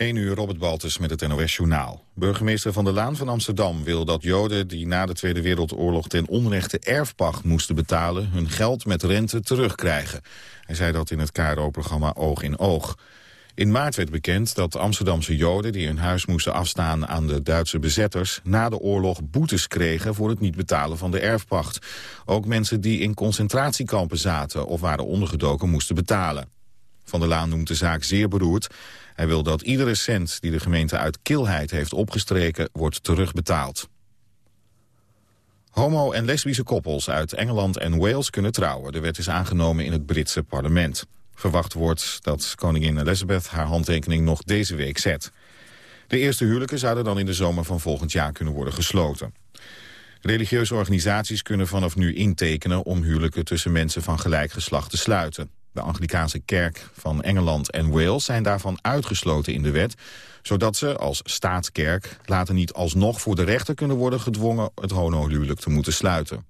1 uur Robert Baltus met het NOS Journaal. Burgemeester Van der Laan van Amsterdam wil dat Joden die na de Tweede Wereldoorlog ten onrechte erfpacht moesten betalen hun geld met rente terugkrijgen. Hij zei dat in het KRO-programma Oog in Oog. In maart werd bekend dat Amsterdamse Joden die hun huis moesten afstaan aan de Duitse bezetters na de oorlog boetes kregen voor het niet betalen van de erfpacht. Ook mensen die in concentratiekampen zaten of waren ondergedoken moesten betalen. Van der Laan noemt de zaak zeer beroerd. Hij wil dat iedere cent die de gemeente uit kilheid heeft opgestreken wordt terugbetaald. Homo- en lesbische koppels uit Engeland en Wales kunnen trouwen. De wet is aangenomen in het Britse parlement. Verwacht wordt dat koningin Elizabeth haar handtekening nog deze week zet. De eerste huwelijken zouden dan in de zomer van volgend jaar kunnen worden gesloten. Religieuze organisaties kunnen vanaf nu intekenen om huwelijken tussen mensen van gelijk geslacht te sluiten. De Anglikaanse kerk van Engeland en Wales zijn daarvan uitgesloten in de wet, zodat ze als staatskerk later niet alsnog voor de rechter kunnen worden gedwongen het homohuwelijk te moeten sluiten.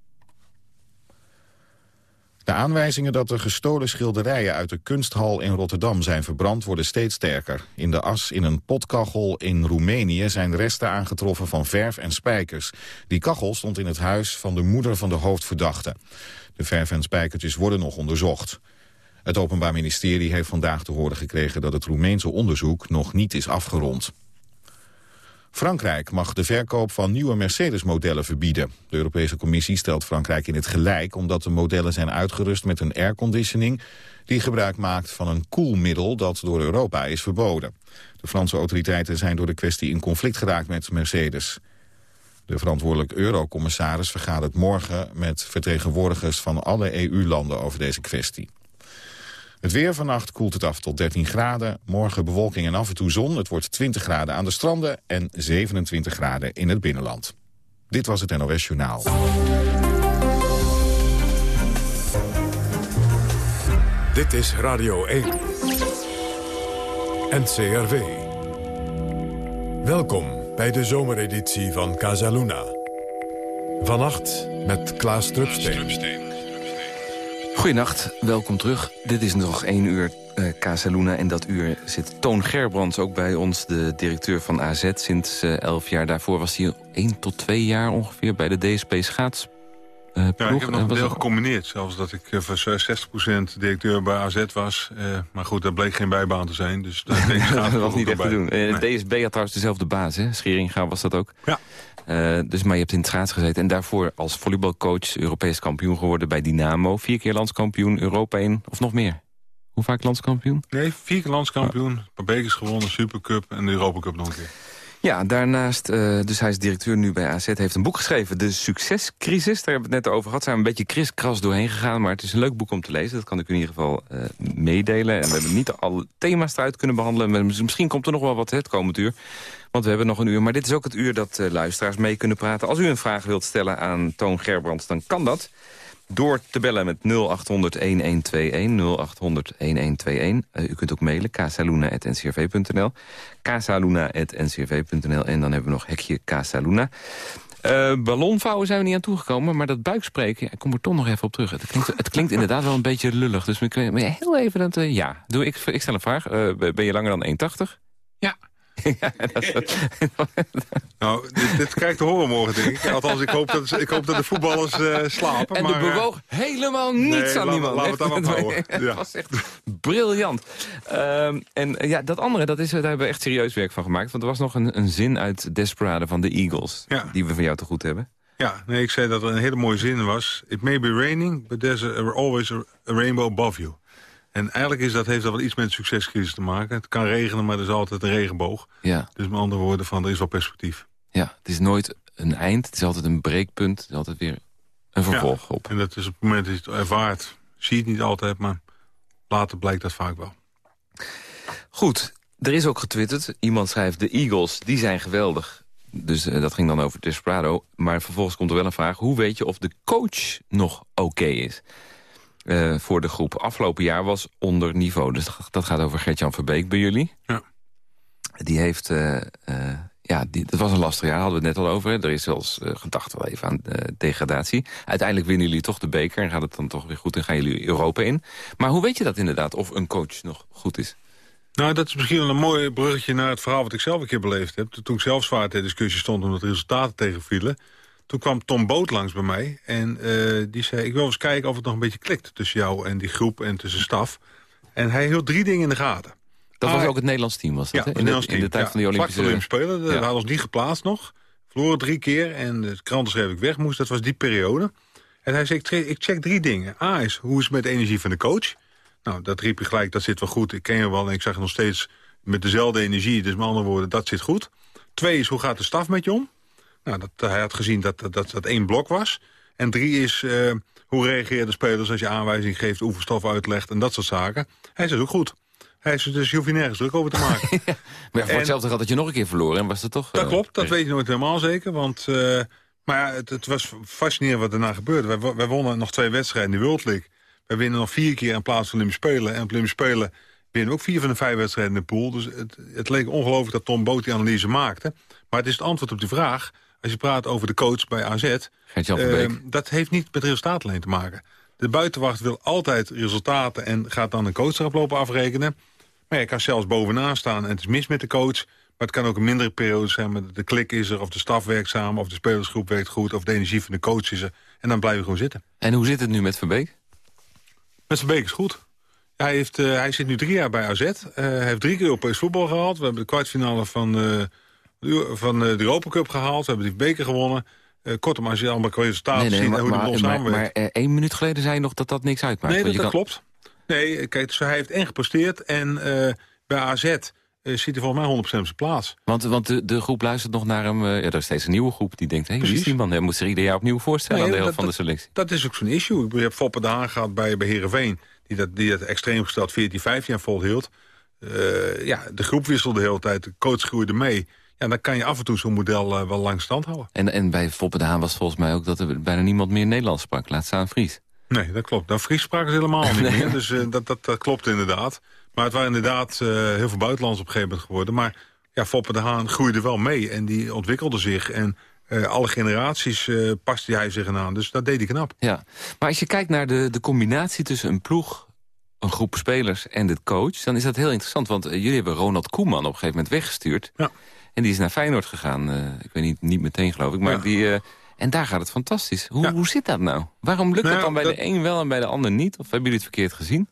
De aanwijzingen dat de gestolen schilderijen uit de kunsthal in Rotterdam zijn verbrand worden steeds sterker. In de as in een potkachel in Roemenië zijn resten aangetroffen van verf en spijkers. Die kachel stond in het huis van de moeder van de hoofdverdachte. De verf en spijkertjes worden nog onderzocht. Het Openbaar Ministerie heeft vandaag te horen gekregen dat het Roemeense onderzoek nog niet is afgerond. Frankrijk mag de verkoop van nieuwe Mercedes-modellen verbieden. De Europese Commissie stelt Frankrijk in het gelijk... omdat de modellen zijn uitgerust met een airconditioning... die gebruik maakt van een koelmiddel dat door Europa is verboden. De Franse autoriteiten zijn door de kwestie in conflict geraakt met Mercedes. De verantwoordelijk eurocommissaris vergadert morgen met vertegenwoordigers van alle EU-landen over deze kwestie. Het weer vannacht koelt het af tot 13 graden. Morgen bewolking en af en toe zon. Het wordt 20 graden aan de stranden en 27 graden in het binnenland. Dit was het NOS Journaal. Dit is Radio 1. NCRV. Welkom bij de zomereditie van Casaluna. Vannacht met Klaas Drupsteen. Goedenacht, welkom terug. Dit is nog één uur uh, Casaluna en dat uur zit Toon Gerbrands ook bij ons... de directeur van AZ sinds uh, elf jaar. Daarvoor was hij één tot twee jaar ongeveer bij de DSP Schaats. Uh, ja, ik heb nog een deel gecombineerd. Zelfs dat ik voor 60% directeur bij AZ was. maar goed, dat bleek geen bijbaan te zijn. Dus dat, dat was niet echt te doen. Nee. DSB had trouwens dezelfde baas, hè? Scheringa was dat ook. Ja. Uh, dus, maar je hebt in het schaats gezeten. En daarvoor als volleybalcoach Europees kampioen geworden bij Dynamo. Vier keer landskampioen, Europa 1 of nog meer. Hoe vaak landskampioen? Nee, vier keer landskampioen. Een paar bekers gewonnen, Supercup en de Europa Cup nog een keer. Ja, daarnaast, uh, dus hij is directeur nu bij AZ, heeft een boek geschreven. De Succescrisis, daar hebben we het net over gehad. Zijn we een beetje kriskras doorheen gegaan, maar het is een leuk boek om te lezen. Dat kan ik u in ieder geval uh, meedelen. En we hebben niet alle thema's eruit kunnen behandelen. Misschien komt er nog wel wat het komend uur. Want we hebben nog een uur. Maar dit is ook het uur dat uh, luisteraars mee kunnen praten. Als u een vraag wilt stellen aan Toon Gerbrands, dan kan dat. Door te bellen met 0800-1121, 0800-1121. Uh, u kunt ook mailen, casaluna.ncrv.nl. casaluna.ncrv.nl. En dan hebben we nog hekje Casaluna. Uh, ballonvouwen zijn we niet aan toegekomen, maar dat buikspreken, ik kom er toch nog even op terug. Het klinkt, het klinkt inderdaad wel een beetje lullig, dus ik heel even dat, ja. Doe, ik, ik stel een vraag, ben je langer dan 1,80? Ja. nou, dit, dit krijgt te horen morgen, denk ik. Althans, ik hoop dat, ik hoop dat de voetballers uh, slapen. En maar, er bewoog helemaal niets nee, aan niemand. Laten we het dan houden. Ja. Het was echt briljant. Um, en ja, dat andere, dat is, daar hebben we echt serieus werk van gemaakt. Want er was nog een, een zin uit Desperado van de Eagles... Ja. die we van jou te goed hebben. Ja, nee, ik zei dat er een hele mooie zin was. It may be raining, but there's a, always a rainbow above you. En eigenlijk is dat, heeft dat wel iets met succescrisis te maken. Het kan regenen, maar er is altijd een regenboog. Ja. Dus met andere woorden, van, er is wel perspectief. Ja, het is nooit een eind. Het is altijd een breekpunt. Het is altijd weer een vervolg ja, op. En dat is op het moment dat je het ervaart. Zie je het niet altijd, maar later blijkt dat vaak wel. Goed, er is ook getwitterd. Iemand schrijft, de Eagles, die zijn geweldig. Dus uh, dat ging dan over Desperado. Maar vervolgens komt er wel een vraag. Hoe weet je of de coach nog oké okay is? Uh, voor de groep. Afgelopen jaar was onder niveau. Dus dat gaat over Gert-Jan Verbeek bij jullie. Ja. Die heeft... Uh, uh, ja, die, dat was een lastig jaar, hadden we het net al over. Er is zelfs gedacht wel even aan degradatie. Uiteindelijk winnen jullie toch de beker en gaat het dan toch weer goed... en gaan jullie Europa in. Maar hoe weet je dat inderdaad, of een coach nog goed is? Nou, dat is misschien een mooi bruggetje naar het verhaal wat ik zelf een keer beleefd heb. Toen ik zelf zwaar ter discussie stond omdat de resultaten tegenvielen. Toen kwam Tom Boot langs bij mij en uh, die zei... ik wil eens kijken of het nog een beetje klikt tussen jou en die groep en tussen staf. En hij hield drie dingen in de gaten. Dat was ook het Nederlands team, was dat? Ja, in, de, in de tijd van die Olympische... Vlak Spelen, we hadden ons niet geplaatst nog. Verloren drie keer en de kranten schreef ik weg moest. Dat was die periode. En hij zei, ik check drie dingen. A is, hoe is het met de energie van de coach? Nou, dat riep je gelijk, dat zit wel goed. Ik ken je wel en ik zag je nog steeds met dezelfde energie. Dus met andere woorden, dat zit goed. Twee is, hoe gaat de staf met je om? Nou, dat, hij had gezien dat dat, dat, dat één blok was. En drie is, uh, hoe reageren de spelers als je aanwijzing geeft... oefenstof uitlegt en dat soort zaken. Hij zei ook goed. Hij is dus je hoeft je nergens druk over te maken. ja, maar voor hetzelfde had dat je nog een keer verloren en was dat toch... Dat uh, klopt, dat weet je nooit helemaal zeker. Want, uh, maar het, het, was fascinerend wat daarna gebeurde. Wij, wij wonnen nog twee wedstrijden in de World League. Wij winnen nog vier keer in plaats van Olympische Spelen. En op Olympische Spelen winnen ook vier van de vijf wedstrijden in de pool. Dus het, het leek ongelooflijk dat Tom Boot die analyse maakte. Maar het is het antwoord op die vraag. Als je praat over de coach bij AZ... Uh, dat heeft niet met resultaten alleen te maken. De buitenwacht wil altijd resultaten en gaat dan een coach erop lopen afrekenen. Maar je kan zelfs bovenaan staan en het is mis met de coach. Maar het kan ook een mindere periode zijn. Maar de klik is er, of de staf werkt samen, of de spelersgroep werkt goed... of de energie van de coach is er. En dan blijven we gewoon zitten. En hoe zit het nu met Verbeek? Met Verbeek is goed. Hij, heeft, uh, hij zit nu drie jaar bij AZ. Uh, hij heeft drie keer Europees voetbal gehaald. We hebben de kwartfinale van, uh, van de Europa Cup gehaald. We hebben die beker gewonnen. kortom, als je allemaal resultaten nee, nee, ziet en hoe maar, de maar, maar één minuut geleden zei je nog dat dat niks uitmaakt. Nee, dat, dat kan... klopt. Nee, kijk, hij heeft en gepresteerd. En bij AZ uh, zit hij volgens mij 100% op zijn plaats. Want, want de, de groep luistert nog naar hem. Ja, er is steeds een nieuwe groep die denkt... hé, hey, wie is die man? Hij moet zich ieder jaar opnieuw voorstellen nee, aan de helft van de selectie. Dat is ook zo'n issue. Je hebt Foppe de Haan gehad bij, bij Heerenveen... die dat, die dat extreem gesteld 14, 15 jaar volhield. Ja, de groep wisselde de hele tijd, de coach groeide mee. Ja, dan kan je af en toe zo'n model wel lang stand houden. En, en bij Foppe de Haan was volgens mij ook... dat er bijna niemand meer Nederlands sprak. Laat staan Fries. Nee, dat klopt. Nou, Fries spraken ze helemaal niet nee. meer. Dus dat, dat, dat klopt inderdaad. Maar het waren inderdaad uh, heel veel buitenlands op een gegeven moment geworden. Maar ja, Foppe de Haan groeide wel mee en die ontwikkelde zich. En uh, alle generaties uh, paste hij zich aan. Dus dat deed hij knap. Ja, maar als je kijkt naar de, de combinatie tussen een ploeg een groep spelers en de coach... dan is dat heel interessant, want jullie hebben Ronald Koeman op een gegeven moment weggestuurd. Ja. En die is naar Feyenoord gegaan. ik weet niet, niet meteen geloof ik, maar ja. die... en daar gaat het fantastisch. Hoe, ja. hoe zit dat nou? Waarom lukt nou, het dan bij dat... de een wel en bij de ander niet? Of hebben jullie het verkeerd gezien?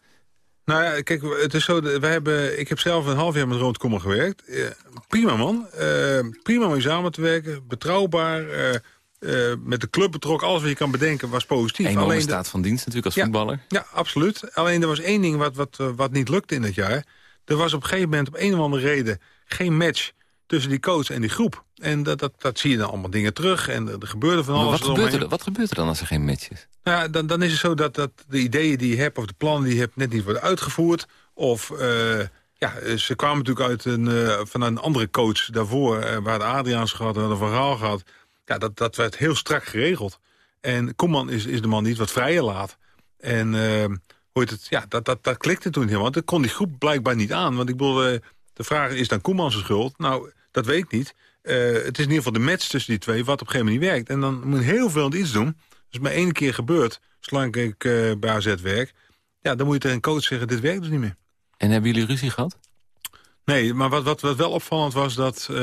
Nou ja, kijk, het is zo, wij hebben, ik heb zelf een half jaar met Ronald Kommer gewerkt. Prima man, uh, prima om samen te werken, betrouwbaar, met de club betrokken, alles wat je kan bedenken was positief. Alleen Alleen staat de... van dienst natuurlijk als ja, voetballer. Ja, absoluut. Alleen er was één ding wat, wat, wat niet lukte in dat jaar. Er was op een gegeven moment op een of andere reden geen match tussen die coach en die groep. En dat, dat, dat zie je dan allemaal dingen terug. En er gebeurde van alles. Wat gebeurt, er, wat gebeurt er dan als er geen match is? Nou, dan, dan is het zo dat, dat de ideeën die je hebt... of de plannen die je hebt net niet worden uitgevoerd. Of uh, ja, ze kwamen natuurlijk uit een, uh, van een andere coach daarvoor... Uh, waar de Adriaans gehad en een verhaal gehad. Ja, dat, dat werd heel strak geregeld. En Koeman is, is de man die het wat vrijer laat. En hoe het, ja, dat, dat, dat klikte toen helemaal. Want dat kon die groep blijkbaar niet aan. Want ik bedoel, de vraag is dan Koeman zijn schuld? Nou, dat weet ik niet. Uh, het is in ieder geval de match tussen die twee wat op een gegeven moment niet werkt. En dan moet je heel veel iets doen. Dus maar één keer gebeurt, zolang ik uh, bij AZ werk... ja, dan moet je tegen een coach zeggen, dit werkt dus niet meer. En hebben jullie ruzie gehad? Nee, maar wat, wat, wat wel opvallend was dat uh,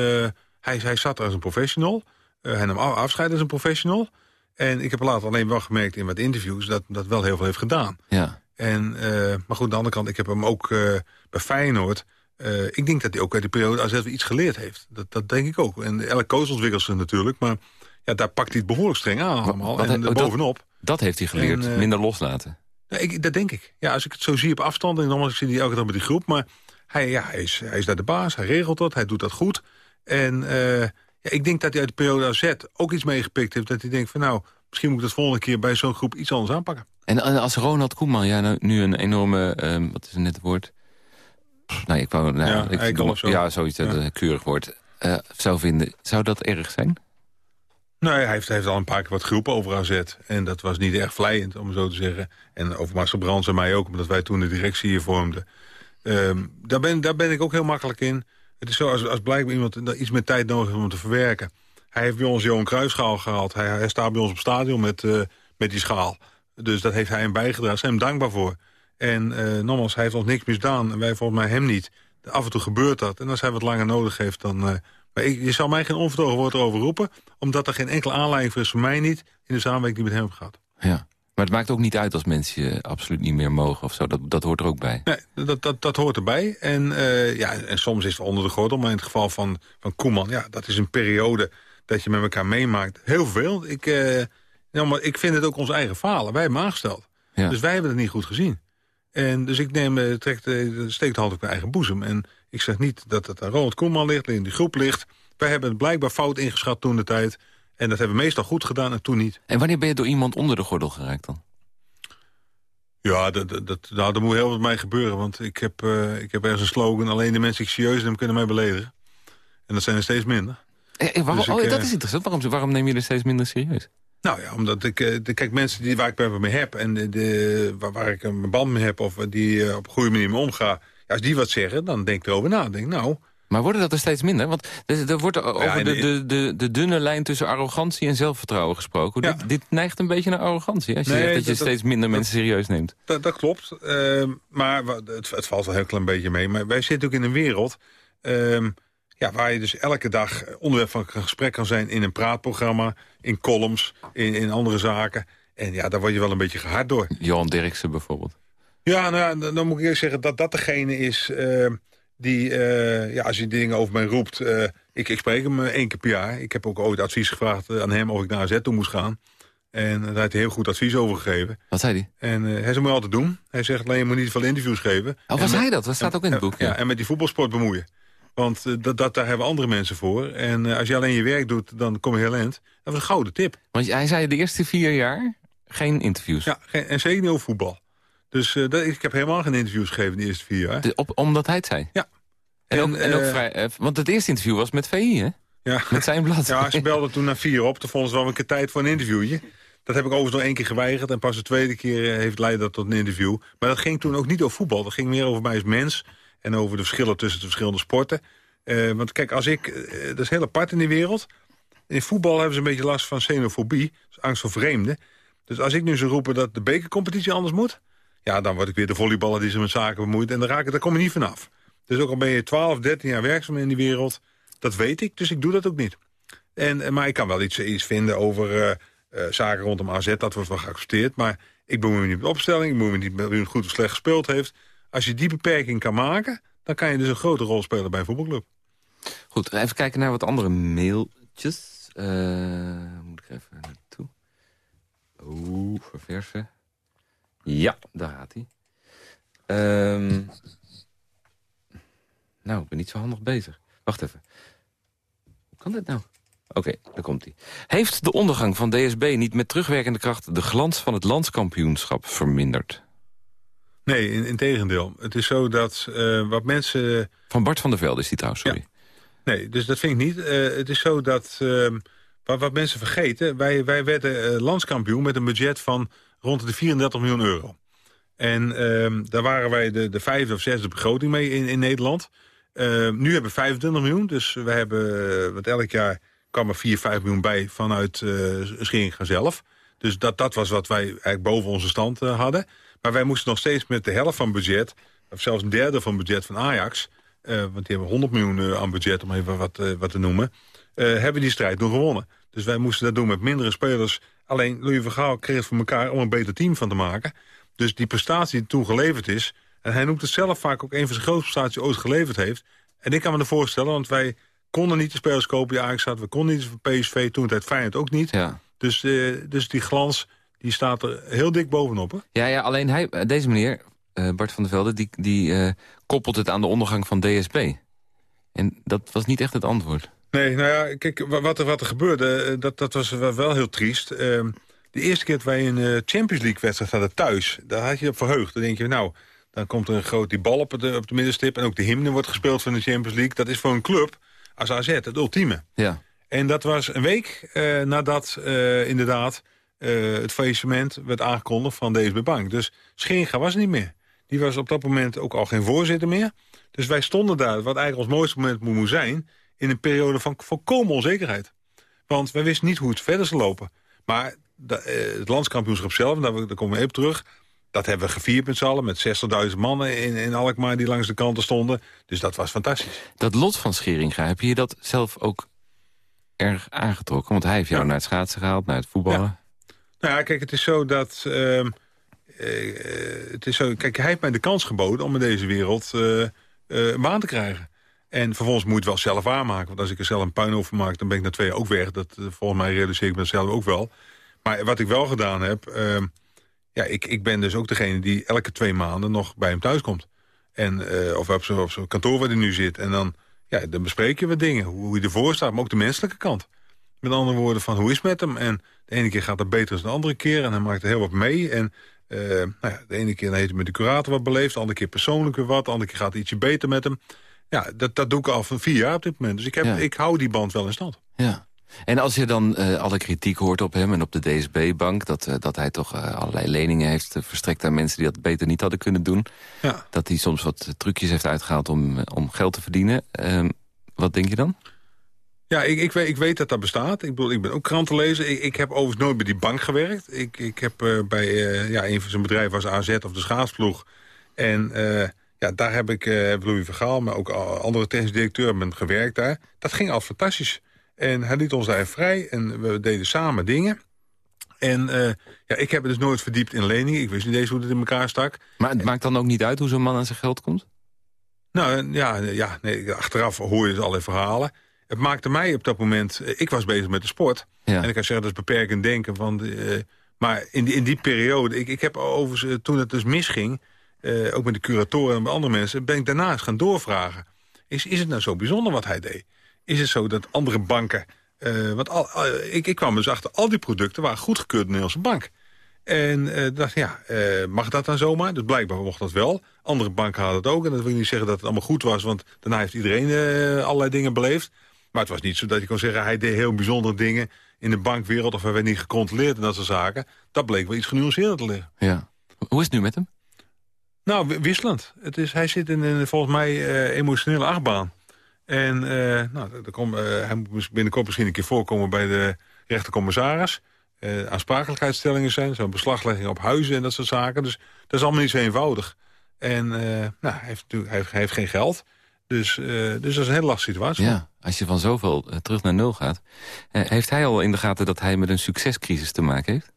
hij, hij zat als een professional. hij nam afscheid als een professional. En ik heb later alleen wel gemerkt in wat interviews... dat dat wel heel veel heeft gedaan. Ja. En, maar goed, aan de andere kant, ik heb hem ook bij Feyenoord... Uh, ik denk dat hij ook uit die periode AZ iets geleerd heeft. Dat, dat denk ik ook. En elke coach ontwikkelt zich natuurlijk. Maar ja, daar pakt hij het behoorlijk streng aan allemaal. Wat, en oh, bovenop. Dat, dat, heeft hij geleerd, en, uh, minder loslaten. Ja, ik, dat denk ik. Ja, als ik het zo zie op afstand... en normaal zie hij elke dag met die groep... maar hij, ja, hij, is, hij is daar de baas, hij regelt dat, hij doet dat goed. En uh, ja, ik denk dat hij uit de periode AZ ook iets meegepikt heeft... dat hij denkt van nou, misschien moet ik dat volgende keer... bij zo'n groep iets anders aanpakken. En, en als Ronald Koeman, ja, nou, nu een enorme... Uh, wat is het net het woord nou, ik wou, nou, ja, ik, zo. ja, zoiets dat ja. keurig wordt. Uh, zou vinden, zou dat erg zijn? Nee, hij heeft, hij heeft al een paar keer wat geroepen over AZ. En dat was niet erg vlijend, om zo te zeggen. En over Marcel Brands en mij ook, omdat wij toen de directie hier vormden. Um, daar, ben, daar ben ik ook heel makkelijk in. Het is zo, als, als blijkbaar iemand iets meer tijd nodig heeft om te verwerken. Hij heeft bij ons Johan Cruijffschaal gehaald. Hij, hij staat bij ons op stadion met, uh, met die schaal. Dus dat heeft hij hem bijgedragen. Zijn hem dankbaar voor. En uh, nogmaals, hij heeft ons niks misdaan. En wij volgens mij hem niet. Af en toe gebeurt dat. En als hij wat langer nodig heeft, dan... Uh, maar ik, je zal mij geen onvertogen woord erover roepen... omdat er geen enkele aanleiding voor is voor mij niet... in de samenwerking die met hem gehad. Ja. Maar het maakt ook niet uit als mensen je absoluut niet meer mogen of zo. Dat, dat hoort er ook bij. Nee, dat, dat, dat hoort erbij. En, uh, ja, en soms is het onder de gordel. Maar in het geval van, van Koeman, ja, dat is een periode dat je met elkaar meemaakt. Heel veel. Ik, uh, ja, maar ik vind het ook ons eigen falen. Wij hebben aangesteld. Ja. Dus wij hebben het niet goed gezien. En dus ik neem, eh, trek de, steek de hand op mijn eigen boezem. En ik zeg niet dat het aan Ronald Koeman ligt, in die groep ligt. Wij hebben het blijkbaar fout ingeschat toen de tijd. En dat hebben we meestal goed gedaan en toen niet. En wanneer ben je door iemand onder de gordel geraakt dan? Ja, dat, dat, nou, dat moet heel wat mij gebeuren. Want ik heb, uh, ik heb ergens een slogan... alleen de mensen die ik serieus neem kunnen mij beledigen. En dat zijn er steeds minder. Eh, waarom, dus ik, oh, dat is interessant. Waarom, waarom neem je er steeds minder serieus? Nou ja, omdat ik... De, kijk, mensen die, waar ik bij me heb... en de, de, waar, waar, ik een band mee heb... of die op een goede manier mee omga... Als die wat zeggen, dan denk ik erover na. denk nou, maar worden dat er steeds minder? Want er, wordt over de, de, de, de, dunne lijn tussen arrogantie en zelfvertrouwen gesproken. Dit, dit, neigt een beetje naar arrogantie. Als je zegt dat je steeds minder mensen serieus neemt. Dat, dat klopt. Uh, maar het, het, valt wel heel klein beetje mee. Maar wij zitten ook in een wereld... Uh, ja, waar je dus elke dag onderwerp van een gesprek kan zijn... in een praatprogramma, in columns, in, in andere zaken. En ja, daar word je wel een beetje gehard door. Johan Derksen bijvoorbeeld. Ja, nou, dan, dan moet ik eerst zeggen dat dat degene is... Uh, die, uh, ja, als hij dingen over mij roept... Uh, ik, ik spreek hem één keer per jaar. Ik heb ook ooit advies gevraagd aan hem of ik naar AZ toe moest gaan. En daar heeft hij heel goed advies over gegeven. Wat zei hij? En uh, hij zou me altijd doen. Hij zegt alleen, je moet niet veel interviews geven. Oh, was hij dat? Dat staat ook in het boek. Ja, en met die voetbalsport bemoeien. Want dat, dat, daar hebben andere mensen voor. En als je alleen je werk doet, dan kom je heel eind. Dat was een gouden tip. Want hij zei de eerste vier jaar geen interviews. Ja, geen, en zeker niet over voetbal. Dus uh, dat, ik heb helemaal geen interviews gegeven de eerste vier jaar. De, op, omdat hij het zei? Ja. En, ook, en ook vrij, want het eerste interview was met VI, hè? Ja. Met zijn blad. Ja, ze belden toen naar vier op. Toen vonden ze wel een keer tijd voor een interviewtje. Dat heb ik overigens nog één keer geweigerd. En pas de tweede keer heeft leidde dat tot een interview. Maar dat ging toen ook niet over voetbal. Dat ging meer over mij als mens. En over de verschillen tussen de verschillende sporten. want kijk, als ik... dat is heel apart in die wereld. In voetbal hebben ze een beetje last van xenofobie. Dus angst voor vreemden. Dus als ik nu zou roepen dat de bekercompetitie anders moet... Ja, dan word ik weer de volleyballer die ze met zaken bemoeit. En dan raak ik, daar kom je niet vanaf. Dus ook al ben je 12, 13 jaar werkzaam in die wereld... dat weet ik, dus ik doe dat ook niet. En, maar ik kan wel iets, vinden over zaken rondom AZ. Dat wordt wel geaccepteerd. Maar ik bemoei me niet met opstelling. Ik bemoei me niet met wie het goed of slecht gespeeld heeft. Als je die beperking kan maken... dan kan je dus een grote rol spelen bij een voetbalclub. Goed, even kijken naar wat andere mailtjes. Uh, moet ik even naartoe. Oeh, verversen. Ja, daar gaat hij. Um, nou, ik ben niet zo handig bezig. Wacht even. Hoe kan dit nou? Oké, daar komt hij. Heeft de ondergang van DSB niet met terugwerkende kracht... de glans van het landskampioenschap verminderd? Nee, in, in tegendeel. Het is zo dat uh, wat mensen... Van Bart van der Velde is die trouwens, sorry. Ja. Nee, dus dat vind ik niet. Uh, het is zo dat... Uh, wat, wat, mensen vergeten... wij, wij werden landskampioen met een budget van rond de 34 miljoen euro. En uh, daar waren wij de, de vijfde of zesde begroting mee in, in Nederland. Uh, nu hebben we 25 miljoen, dus we hebben, want elk jaar kwam er 4, 5 miljoen bij vanuit uh, Scheringa zelf. Dus dat, dat was wat wij eigenlijk boven onze stand hadden. Maar wij moesten nog steeds met de helft van budget, of zelfs een derde van budget van Ajax... Uh, want die hebben 100 miljoen aan budget, om even wat, wat te noemen... hebben die strijd nog gewonnen. Dus wij moesten dat doen met mindere spelers Alleen Louis van Gaal kreeg het voor elkaar om een beter team van te maken. Dus die prestatie die toen geleverd is... en hij noemt het zelf vaak ook een van zijn grootste prestaties ooit geleverd heeft. En ik kan me er voorstellen, want wij konden niet de spelers kopen die Ajax had. We konden niet van PSV, toen het Feyenoord ook niet. Ja. Dus, dus die glans die staat er heel dik bovenop. Hè? Ja, ja, alleen hij, deze meneer, uh, Bart van der Velde... die, die uh, koppelt het aan de ondergang van DSB. En dat was niet echt het antwoord. Nee, nou ja, kijk, wat er, wat er gebeurde, eh, dat, dat was wel heel triest. Uh, de eerste keer dat wij een Champions League wedstrijd hadden thuis... daar had je op verheugd. Dan denk je, nou, dan komt er een groot die bal op de, op de middenstip... en ook de hymne wordt gespeeld van de Champions League. Dat is voor een club als AZ het ultieme. Ja. En dat was een week nadat uh, inderdaad het faillissement werd aangekondigd van DSB Bank. Dus Scheringa was niet meer. Die was op dat moment ook al geen voorzitter meer. Dus wij stonden daar, wat eigenlijk ons mooiste moment moet zijn in een periode van volkomen onzekerheid. Want wij wisten niet hoe het verder zou lopen. Maar de, eh, het landskampioenschap zelf, daar, daar komen we even terug... dat hebben we gevierd met z'n allen, met 60.000 mannen in, in Alkmaar die langs de kanten stonden. Dus dat was fantastisch. Dat lot van Scheringa, heb je je dat zelf ook erg aangetrokken? Want hij heeft jou Ja. naar het schaatsen gehaald, naar het voetballen. Nou ja, kijk, het is zo dat... ehm, eh, het is zo, kijk, hij heeft mij de kans geboden om in deze wereld een baan te krijgen. En vervolgens moet je het wel zelf aanmaken. Want als ik er zelf een puin over maak, dan ben ik na twee jaar ook weg. Dat, volgens mij realiseer ik me dat zelf ook wel. Maar wat ik wel gedaan heb... ehm, ja, ik, ik ben dus ook degene die elke twee maanden nog bij hem thuis komt. En, of op zo'n kantoor waar hij nu zit. En dan, ja, dan bespreek je wat dingen. Hoe, je ervoor staat, maar ook de menselijke kant. Met andere woorden van hoe is het met hem? En de ene keer gaat het beter dan de andere keer. En hij maakt er heel wat mee. En eh, nou ja, de ene keer heeft hij met de curator wat beleefd. De andere keer persoonlijk weer wat. De andere keer gaat het ietsje beter met hem. Ja, dat, dat doe ik al van vier jaar op dit moment. Dus ik, heb, Ja. ik hou die band wel in stand. Ja. En als je dan eh, alle kritiek hoort op hem en op de DSB-bank... Dat, eh, dat hij toch allerlei leningen heeft verstrekt aan mensen... die dat beter niet hadden kunnen doen. Ja. Dat hij soms wat trucjes heeft uitgehaald om, om geld te verdienen. Ehm, wat denk je dan? Ja, ik, ik, weet, ik weet dat dat bestaat. Ik, bedoel, ik ben ook krantenlezer. Ik, ik heb overigens nooit bij die bank gewerkt. Ik, ik heb eh, bij eh, ja, een van zijn bedrijven was AZ of de schaatsploeg. En eh, ja, daar heb ik Louis Vergaal, maar ook andere technisch directeur hebben gewerkt daar. Dat ging al fantastisch. En hij liet ons daar vrij en we deden samen dingen. En ja, ik heb me dus nooit verdiept in leningen. Ik wist niet eens hoe het in elkaar stak. Maar het maakt dan ook niet uit hoe zo'n man aan zijn geld komt? Nou ja, ja nee, achteraf hoor je dus allerlei verhalen. Het maakte mij op dat moment... eh, Ik was bezig met de sport. Ja. En ik kan zeggen, dat is beperkend denken. Want, eh, maar in die, in die periode... Ik, ik heb overigens, eh, toen het dus misging... ook met de curatoren en met andere mensen... ben ik daarna eens gaan doorvragen. Is, is het nou zo bijzonder wat hij deed? Is het zo dat andere banken... want al, ik, ik kwam dus achter, al die producten waren goedgekeurd door de Nederlandse bank. En dacht, ja, mag dat dan zomaar? Dus blijkbaar mocht dat wel. Andere banken hadden het ook. En dat wil ik niet zeggen dat het allemaal goed was... want daarna heeft iedereen allerlei dingen beleefd. Maar het was niet zo dat je kon zeggen... hij deed heel bijzondere dingen in de bankwereld... of hij werd niet gecontroleerd en dat soort zaken. Dat bleek wel iets genuanceerder te liggen. Ja. Hoe is het nu met hem? Nou, wi- wisselend. Het is, hij zit in een volgens mij eh, emotionele achtbaan. En eh, nou, er komt, eh, hij moet binnenkort misschien een keer voorkomen bij de rechtercommissaris. Aansprakelijkheidsstellingen zijn, zo'n beslaglegging op huizen en dat soort zaken. Dus dat is allemaal niet zo eenvoudig. En nou, hij, heeft, hij, heeft, hij heeft geen geld. Dus, eh, dus dat is een hele lastige situatie. Ja, als je van zoveel eh, terug naar nul gaat. Eh, heeft hij al in de gaten dat hij met een succescrisis te maken heeft?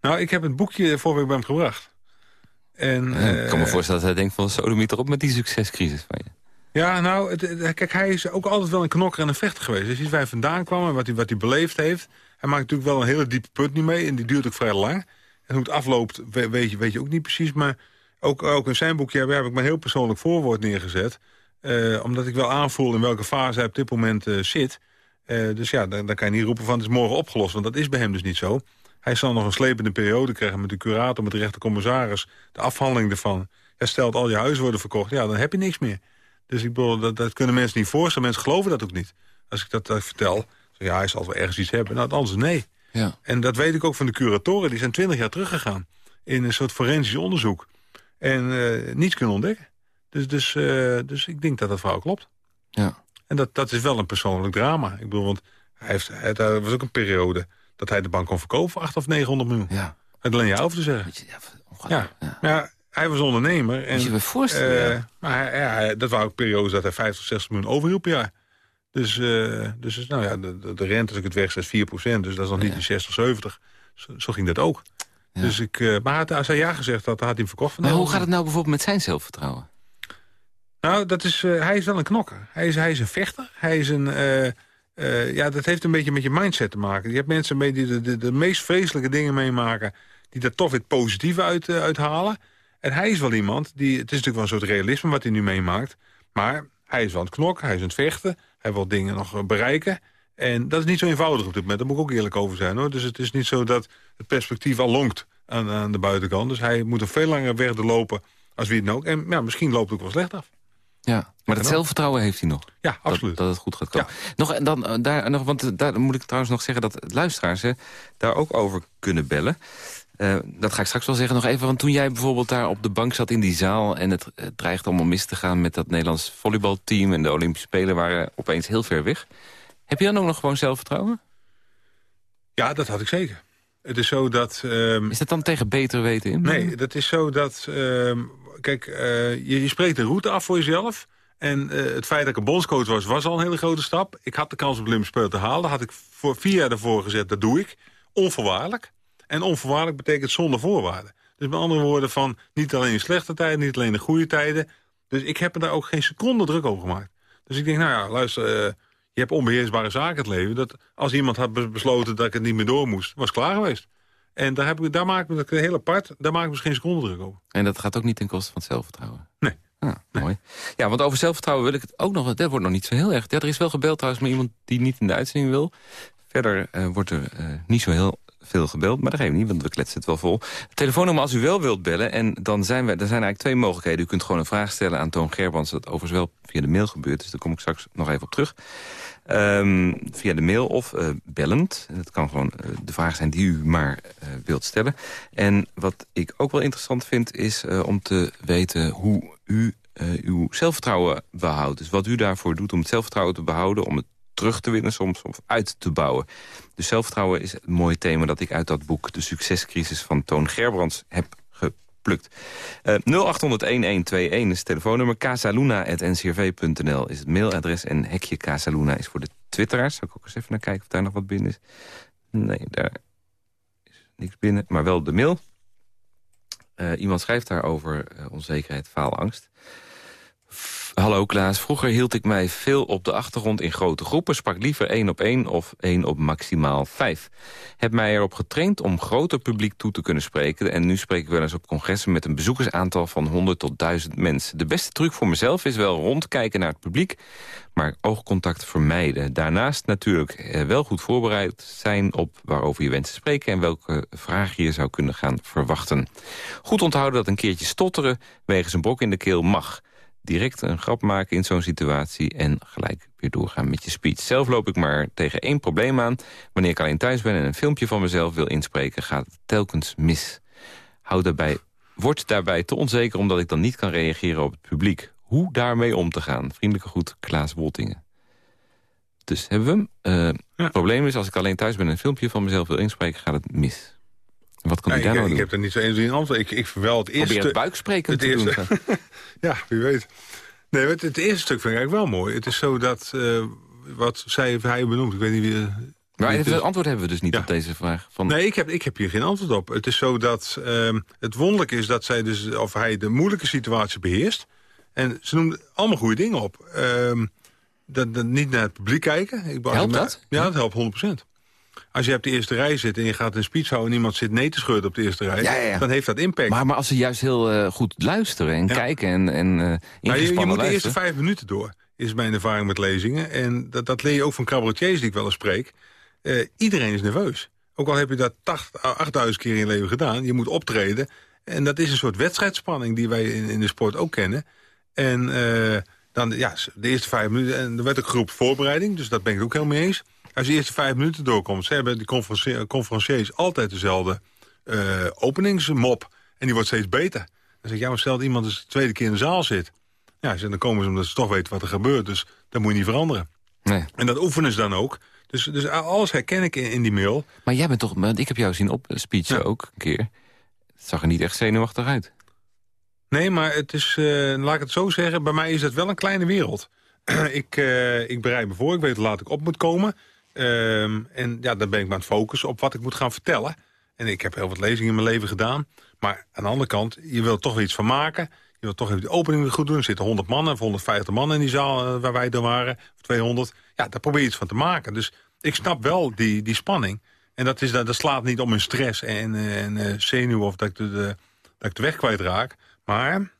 Nou, ik heb het boekje vorige week bij hem gebracht. En, ik kan me voorstellen dat hij denkt van... sodomiet erop met die succescrisis van je. Ja, nou, het, het- kijk, hij is ook altijd wel een knokker en een vechter geweest. Je ziet waar hij vandaan kwam en wat hij, wat hij beleefd heeft. Hij maakt natuurlijk wel een hele diepe put nu mee. En die duurt ook vrij lang. En hoe het afloopt, we- weet je, weet je ook niet precies. Maar ook, ook in zijn boekje heb, ik mijn heel persoonlijk voorwoord neergezet. Eh, omdat ik wel aanvoel in welke fase hij op dit moment eh, zit. Eh, dus ja, dan, dan kan je niet roepen van het is morgen opgelost. Want dat is bij hem dus niet zo. Hij zal nog een slepende periode krijgen met de curator, met de rechtercommissaris. De afhandeling ervan. Ja, stelt al je huizen worden verkocht, ja, dan heb je niks meer. Dus ik bedoel, dat, dat kunnen mensen niet voorstellen. Mensen geloven dat ook niet. Als ik dat vertel, zeg, ja, hij zal wel ergens iets hebben. Nou, anders nee. Ja. En dat weet ik ook van de curatoren. Die zijn twintig jaar teruggegaan in een soort forensisch onderzoek. En eh, niets kunnen ontdekken. Dus, dus, eh, dus ik denk dat dat verhaal klopt. Ja. En dat, dat is wel een persoonlijk drama. Ik bedoel, want hij heeft, hij, er was ook een periode dat hij de bank kon verkopen voor 8 of 900 miljoen. Ja. Het alleen jou over te zeggen. Je, ja. Ja. hij was ondernemer. En, Moet je je voorstellen, eh, ja. Maar hij- dat waren ook periodes dat hij 50, 60 miljoen overhielp per jaar. Dus, eh, dus nou ja, de, de, rente, als ik het wegzet, 4 procent. Dus dat is nog niet die 60, 70. Zo, zo ging dat ook. Ja. Dus ik, eh, maar had, als hij ja gezegd had, had hij hem verkocht. Van Maar hoe gaat het nou bijvoorbeeld met zijn zelfvertrouwen? Nou, dat is, eh, hij is wel een knokker. Hij is, hij is een vechter. Hij is een... eh, ja, dat heeft een beetje met je mindset te maken. Je hebt mensen mee die de, de, de meest vreselijke dingen meemaken... die daar toch weer het positieve uit, uithalen. En hij is wel iemand die... Het is natuurlijk wel een soort realisme wat hij nu meemaakt. Maar hij is wel het knokken, hij is aan het vechten. Hij wil dingen nog bereiken. En dat is niet zo eenvoudig op dit moment. Daar moet ik ook eerlijk over zijn. hoor. Dus het is niet zo dat het perspectief al lonkt aan, aan de buitenkant. Dus hij moet een veel langer weg lopen als wie het nou ook. En ja, misschien loopt het ook wel slecht af. Ja, maar dat zelfvertrouwen heeft hij nog. Ja, absoluut. Dat, dat het goed gaat komen. Nog, en dan, eh, daar, nog, want eh, daar moet ik trouwens nog zeggen dat luisteraars hè, daar ook over kunnen bellen. Eh, dat ga ik straks wel zeggen. Nog even, want toen jij bijvoorbeeld daar op de bank zat in die zaal... en het, het dreigt allemaal mis te gaan met dat Nederlands volleybalteam... en de Olympische Spelen waren opeens heel ver weg. Heb je dan ook nog gewoon zelfvertrouwen? Ja, dat had ik zeker. Het is zo dat... ehm, Is dat dan tegen beter weten in? Nee, dat is zo dat... ehm, kijk, eh, je, je spreekt een route af voor jezelf. En eh, het feit dat ik een bondscoach was, was al een hele grote stap. Ik had de kans om Olympisch te halen. Dat had ik voor vier jaar daarvoor gezet, dat doe ik. Onvoorwaardelijk. En onvoorwaardelijk betekent zonder voorwaarden. Dus met andere woorden van niet alleen in slechte tijden, niet alleen in goede tijden. Dus ik heb er daar ook geen seconde druk over gemaakt. Dus ik denk, nou ja, luister, eh, je hebt onbeheersbare zaken het leven. Dat als iemand had be- besloten dat ik het niet meer door moest, was klaar geweest. En daar, heb ik, daar maak ik me heel apart, daar maak ik me dus geen seconde druk over. En dat gaat ook niet ten koste van het zelfvertrouwen? Nee. Ah, mooi. Ja, want over zelfvertrouwen wil ik het ook nog... Dat wordt nog niet zo heel erg. Ja, er is wel gebeld trouwens met iemand die niet in de uitzending wil. Verder eh, wordt er eh, niet zo heel veel gebeld, maar dat geeft niet, want we kletsen het wel vol. Telefoonnummer als u wel wilt bellen, en dan zijn we, er zijn eigenlijk twee mogelijkheden. U kunt gewoon een vraag stellen aan Toon Gerbrands, dat overigens wel via de mail gebeurt, dus daar kom ik straks nog even op terug. Ehm, via de mail of eh, bellend. Het kan gewoon eh, de vraag zijn die u maar eh, wilt stellen. En wat ik ook wel interessant vind, is om te weten hoe u uw zelfvertrouwen behoudt. Dus wat u daarvoor doet om het zelfvertrouwen te behouden... om het terug te winnen soms of uit te bouwen. Dus zelfvertrouwen is een mooi thema dat ik uit dat boek... De Succescrisis van Toon Gerbrands heb geplukt. Eh 0800-1121 is het telefoonnummer. casaluna.ncrv.nl is het mailadres. En hekje Casaluna is voor de twitteraars. Zal ik ook eens even naar kijken of daar nog wat binnen is. Nee, daar is niks binnen. Maar wel de mail. Eh, iemand schrijft daarover uh, onzekerheid, faalangst. Hallo Klaas, vroeger hield ik mij veel op de achtergrond in grote groepen... sprak liever één op één of één op maximaal vijf. Heb mij erop getraind om groter publiek toe te kunnen spreken... en nu spreek ik wel eens op congressen met een bezoekersaantal van 100 tot 1000 mensen. De beste truc voor mezelf is wel rondkijken naar het publiek... maar oogcontact vermijden. Daarnaast natuurlijk eh, wel goed voorbereid zijn op waarover je wenst te spreken... en welke vragen je zou kunnen gaan verwachten. Goed onthouden dat een keertje stotteren wegens een brok in de keel mag direct een grap maken in zo'n situatie... en gelijk weer doorgaan met je speech. Zelf loop ik maar tegen één probleem aan. Wanneer ik alleen thuis ben en een filmpje van mezelf wil inspreken... gaat het telkens mis. Houd daarbij, word daarbij te onzeker omdat ik dan niet kan reageren op het publiek. Hoe daarmee om te gaan? Vriendelijke groet, Klaas Woltingen. Dus hebben we hem. Uh, ja. Het probleem is, als ik alleen thuis ben en een filmpje van mezelf wil inspreken... gaat het mis. Wat kan ja, ik daar ik, nou ik doen? heb er niet zo eens in antwoord. Ik, ik wel het eerste... Probeer het buikspreken het te doen. eerste- ja, wie weet. Nee, het, het eerste stuk vind ik eigenlijk wel mooi. Het is zo dat, eh, wat zij hij benoemd, ik weet niet wie... Maar wie het antwoord hebben we dus niet Ja. op deze vraag. Van, Nee, ik heb, ik heb hier geen antwoord op. Het is zo dat ehm, het wonderlijk is dat zij dus, of hij de moeilijke situatie beheerst. En ze noemen allemaal goede dingen op. Ehm, dat, dat niet naar het publiek kijken. Ik, Helpt dat? Ja, dat helpt 100%. Als je op de eerste rij zit en je gaat een speech houden... en iemand zit nee te schudden op de eerste rij... Ja, ja, ja. dan heeft dat impact. maar, maar als ze juist heel eh, goed luisteren en Ja. kijken en, en eh Maar je, je moet de eerste vijf minuten door, is mijn ervaring met lezingen. En dat, dat leer je ook van cabaretiers die ik wel eens spreek. Eh, iedereen is nerveus. Ook al heb je dat 8, 8000 keer in je leven gedaan. Je moet optreden. En dat is een soort wedstrijdspanning die wij in, in de sport ook kennen. En eh, dan, ja, de eerste vijf minuten. En er werd ook groep voorbereiding, dus dat ben ik het ook helemaal mee eens. Als je de eerste vijf minuten doorkomt, ze hebben die conferencie- conferenciers altijd dezelfde eh, openingsmop. En die wordt steeds beter. Dan zeg ik, ja, maar stel dat iemand dus de tweede keer in de zaal zit. Ja, dan komen ze omdat ze toch weten wat er gebeurt. Dus dat moet je niet veranderen. Nee. En dat oefenen ze dan ook. Dus, dus alles herken ik in, in die mail. Maar jij bent toch... want Ik heb jou zien op speechen Ja. ook een keer. Het zag er niet echt zenuwachtig uit. Nee, maar het is, eh, laat ik het zo zeggen, bij mij is het wel een kleine wereld. ik, eh, ik bereid me voor, ik weet hoe laat ik op moet komen. Ehm, en ja, dan ben ik maar aan het focussen op wat ik moet gaan vertellen. En ik heb heel wat lezingen in mijn leven gedaan. Maar aan de andere kant, je wilt toch weer iets van maken. Je wilt toch even die opening weer goed doen. Er zitten 100 man of 150 man in die zaal eh, waar wij er waren. Of 200. Ja, daar probeer je iets van te maken. Dus ik snap wel die, die spanning. En dat, is, dat, dat slaat niet om in stress en, en eh, zenuwen of dat ik, de, de- dat ik de weg kwijtraak. Maar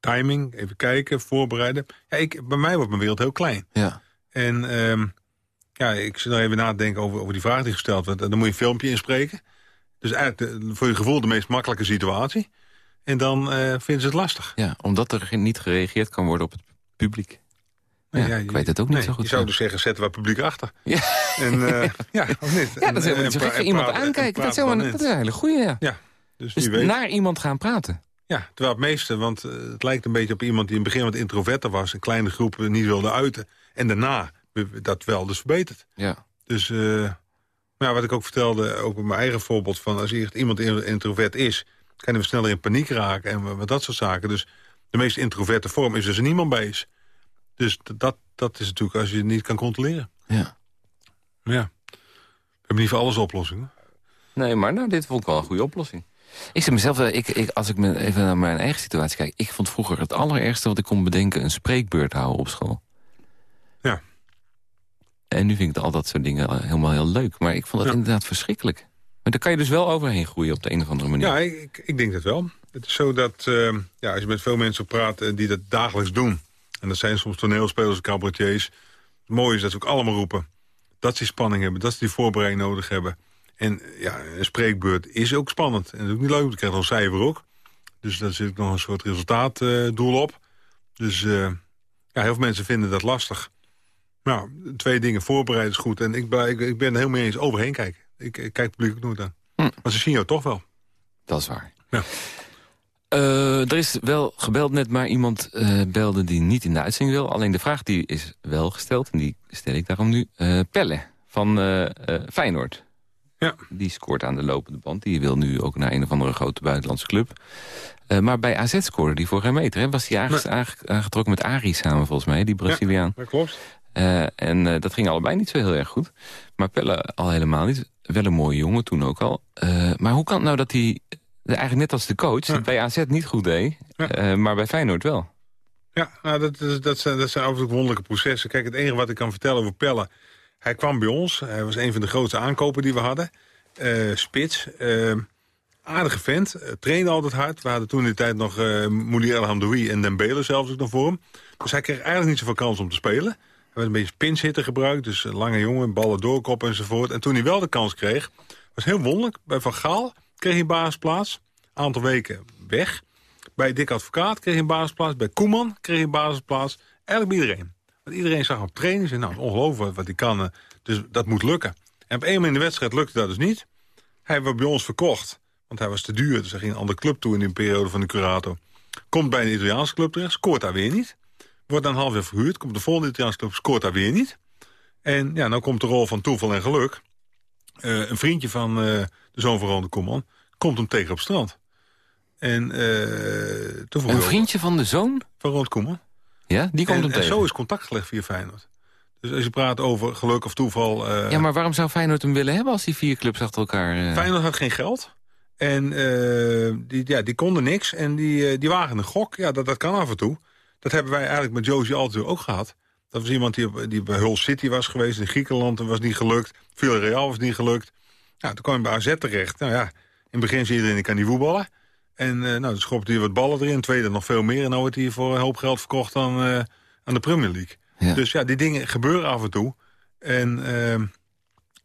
timing, even kijken, voorbereiden. Ja, ik, bij mij wordt mijn wereld heel klein. Ja. En ehm, ja, ik zit nog even na te denken over, over die vraag die gesteld werd. Dan moet je een filmpje inspreken. Dus eigenlijk de- voor je gevoel de meest makkelijke situatie. En dan eh, vinden ze het lastig. ja, omdat er niet gereageerd kan worden op het publiek. Ja, ik weet het ook niet nee, zo goed. Je zou dus zeggen, zetten we het publiek achter. Ja. En, eh, ja, of niet? Ja, dat is helemaal niet zo En- gek. Iemand aankijken, dat is, helemaal, dat is een hele goeie, ja. Ja, dus, Dus weet. naar iemand gaan praten. Ja, terwijl het meeste, want eh, het lijkt een beetje op iemand die in het begin wat introverter was... een kleine groep niet wilde uiten. En daarna dat wel dus verbeterd. Ja. Dus eh, Maar wat ik ook vertelde, ook met mijn eigen voorbeeld... van als echt iemand introvert is, kan hij sneller in paniek raken... en wat dat soort zaken. Dus de meest introverte vorm is dus er niemand bij is. Dus dat, dat is natuurlijk als je het niet kan controleren. Ja. Ja. We hebben niet voor alles oplossingen. Nee, maar nou, dit vond ik wel een goede oplossing. Ik zeg mezelf, eh, ik, ik, als ik me even naar mijn eigen situatie kijk... ik vond vroeger het allerergste wat ik kon bedenken... een spreekbeurt houden op school. En nu vind ik al dat soort dingen eh, helemaal heel leuk. Maar ik vond het inderdaad verschrikkelijk. Maar daar kan je dus wel overheen groeien op de een of andere manier. Ja, ik, ik denk dat wel. Het is zo dat uh, ja, als je met veel mensen praat die dat dagelijks doen... en dat zijn soms toneelspelers, cabaretiers... het mooie is dat ze ook allemaal roepen dat ze spanning hebben, dat ze die voorbereiding nodig hebben. En ja, een spreekbeurt is ook spannend. En dat is ook niet leuk, je krijgt een cijfer ook. Dus daar zit nog een soort resultaatdoel op. Dus uh, ja, heel veel mensen vinden dat lastig. Nou, twee dingen. Voorbereiden is goed. En ik, ik, ik ben er heel mee eens overheen kijken. Ik, ik kijk publiek ook nooit aan. Hm. Maar ze zien jou toch wel. Dat is waar. Ja. Uh, er is wel gebeld net, maar iemand uh, belde die niet in de uitzending wil. Alleen de vraag die is wel gesteld, en die stel ik daarom nu. Uh, Pelle van Feyenoord. Ja. Die scoort aan de lopende band. Die wil nu ook naar een of andere grote buitenlandse club. maar bij AZ scoorde die voor geen meter. Hè? Was hij aangetrokken met Ari samen volgens mij, die Braziliaan. Ja, dat klopt. En dat ging allebei niet zo heel erg goed. Maar Pelle al helemaal niet. Wel een mooie jongen toen ook al. maar hoe kan het nou dat hij Eigenlijk net als de coach, bij AZ niet goed deed, maar bij Feyenoord wel. Ja, nou, dat, dat, zijn, dat zijn absoluut wonderlijke processen. Kijk, het enige wat ik kan vertellen over Pelle... hij kwam bij ons, hij was een van de grootste aankopen die we hadden. Spits, aardige vent, trainde altijd hard. We hadden toen in die tijd nog uh, Mouli El Hamdoui en Dembele zelfs ook nog voor hem. Dus hij kreeg eigenlijk niet zoveel kans om te spelen. Werd een beetje pinchitter gebruikt, dus lange jongen, ballen doorkoppen enzovoort. En toen hij wel de kans kreeg, was heel wonderlijk. Bij Van Gaal kreeg hij basisplaats. Aantal weken weg. Bij Dick Advocaat kreeg hij een basisplaats. Bij Koeman kreeg hij een basisplaats. Eigenlijk bij iedereen. Want iedereen zag op training. Zei, nou, ongelooflijk wat hij kan. Eh, dus dat moet lukken. En op een moment in de wedstrijd lukte dat dus niet. Hij werd bij ons verkocht. Want hij was te duur. Dus hij ging een andere club toe in die periode van de Curato. Komt bij een Italiaanse club terecht. Scoort daar weer niet. Wordt dan half jaar verhuurd. Komt de volgende Italiaanse club. Scoort daar weer niet. En ja, nou komt de rol van toeval en geluk. Uh, een vriendje van uh, de zoon van Ronde Koeman komt hem tegen op strand. En, uh, een vriendje van de zoon? Van Ronde Koeman. Ja, die komt en, hem tegen. En zo is contact gelegd via Feyenoord. Dus als je praat over geluk of toeval... Ja, maar waarom zou Feyenoord hem willen hebben als die vier clubs achter elkaar... Feyenoord had geen geld. En die, ja, die konden niks. En die, die wagen een gok. Ja, dat, dat kan af en toe. Dat hebben wij eigenlijk met Josie altijd ook gehad. Dat was iemand die, die bij Hull City was geweest. In Griekenland was niet gelukt. Villarreal was niet gelukt. Ja, toen kwam hij bij AZ terecht. Nou ja, in het begin zie iedereen, kan die voetballen. En uh, nou, dan schopte hij wat ballen erin. Tweede nog veel meer. En nu wordt hij voor een hoop geld verkocht aan, uh, aan de Premier League. Dus ja, die dingen gebeuren af en toe. En uh,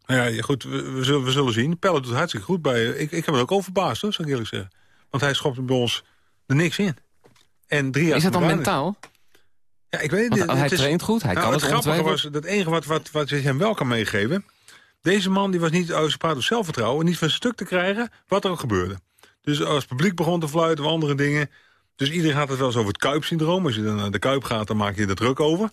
nou ja, goed, we, we, zullen, we zullen zien. Pelle doet hartstikke goed bij ik, ik heb het ook over verbaasd, hoor, zou ik eerlijk zeggen. Want hij schopte bij ons er niks in. En drie jaar is dat dan mentaal? Ja, ik weet het. Hij traint goed, hij nou, kan het Het grappige was, dat enige wat, wat, wat je hem wel kan meegeven... Deze man die was niet uit zijn praat op zelfvertrouwen... niet van stuk te krijgen wat er ook gebeurde. Dus als het publiek begon te fluiten of andere dingen... Dus iedereen had het wel eens over het Kuip-syndroom. Als je dan naar de Kuip gaat, dan maak je er druk over.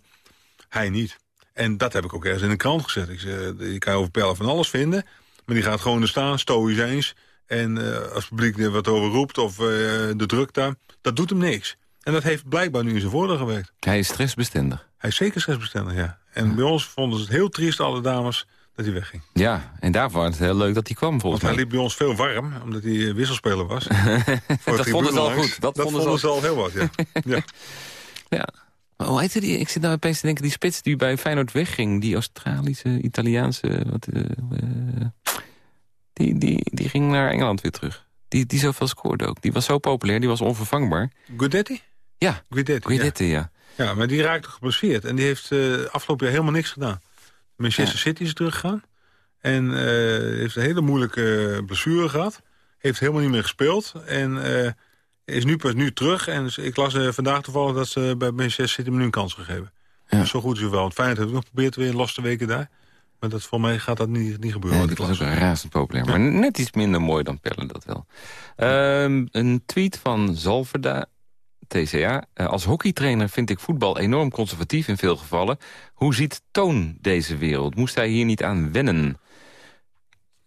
Hij niet. En dat heb ik ook ergens in de krant gezet. Ik zeg, je kan over Pellen van alles vinden. Maar die gaat gewoon er staan, stoïcijns. En uh, als het publiek er wat over roept of uh, de druk daar... dat doet hem niks. En dat heeft blijkbaar nu in zijn voordeel gewerkt. Hij is stressbestendig. Hij is zeker stressbestendig, ja. En bij ons vonden ze het heel triest, alle dames dat hij wegging. Ja, en daarvoor was het heel leuk dat hij kwam volgens Want hij liep bij ons veel warm, omdat hij wisselspeler was. dat vonden ze al goed. Dat, dat vonden, ze al heel wat, ja. ja. ja. Maar hoe heette die? Ik zit nou opeens te denken, die spits die bij Feyenoord wegging. Die Australische, Italiaanse... Wat, uh, die, die, die ging naar Engeland weer terug. Die, die zoveel scoorde ook. Die was zo populair, die was onvervangbaar. Guidetti? Ja, Guidetti, Guidetti ja. ja. ja. maar die raakte geblesseerd. En die heeft uh, afgelopen jaar helemaal niks gedaan. Manchester City is teruggegaan. En uh, heeft een hele moeilijke blessure gehad. Heeft helemaal niet meer gespeeld. En uh, is nu pas nu terug. En ik las vandaag toevallig dat ze bij Manchester City nu een kans gegeven. Ja. Dus zo goed is het wel. Want Feyenoord heeft nog geprobeerd weer los te weken daar. Maar dat, voor mij gaat dat niet, niet gebeuren. Nee, was ook razend populair. Maar net iets minder mooi dan Pellen, dat wel. Uh, een tweet van Zalverda. TCA. Eh, als hockeytrainer vind ik voetbal enorm conservatief in veel gevallen. Hoe ziet Toon deze wereld? Moest hij hier niet aan wennen?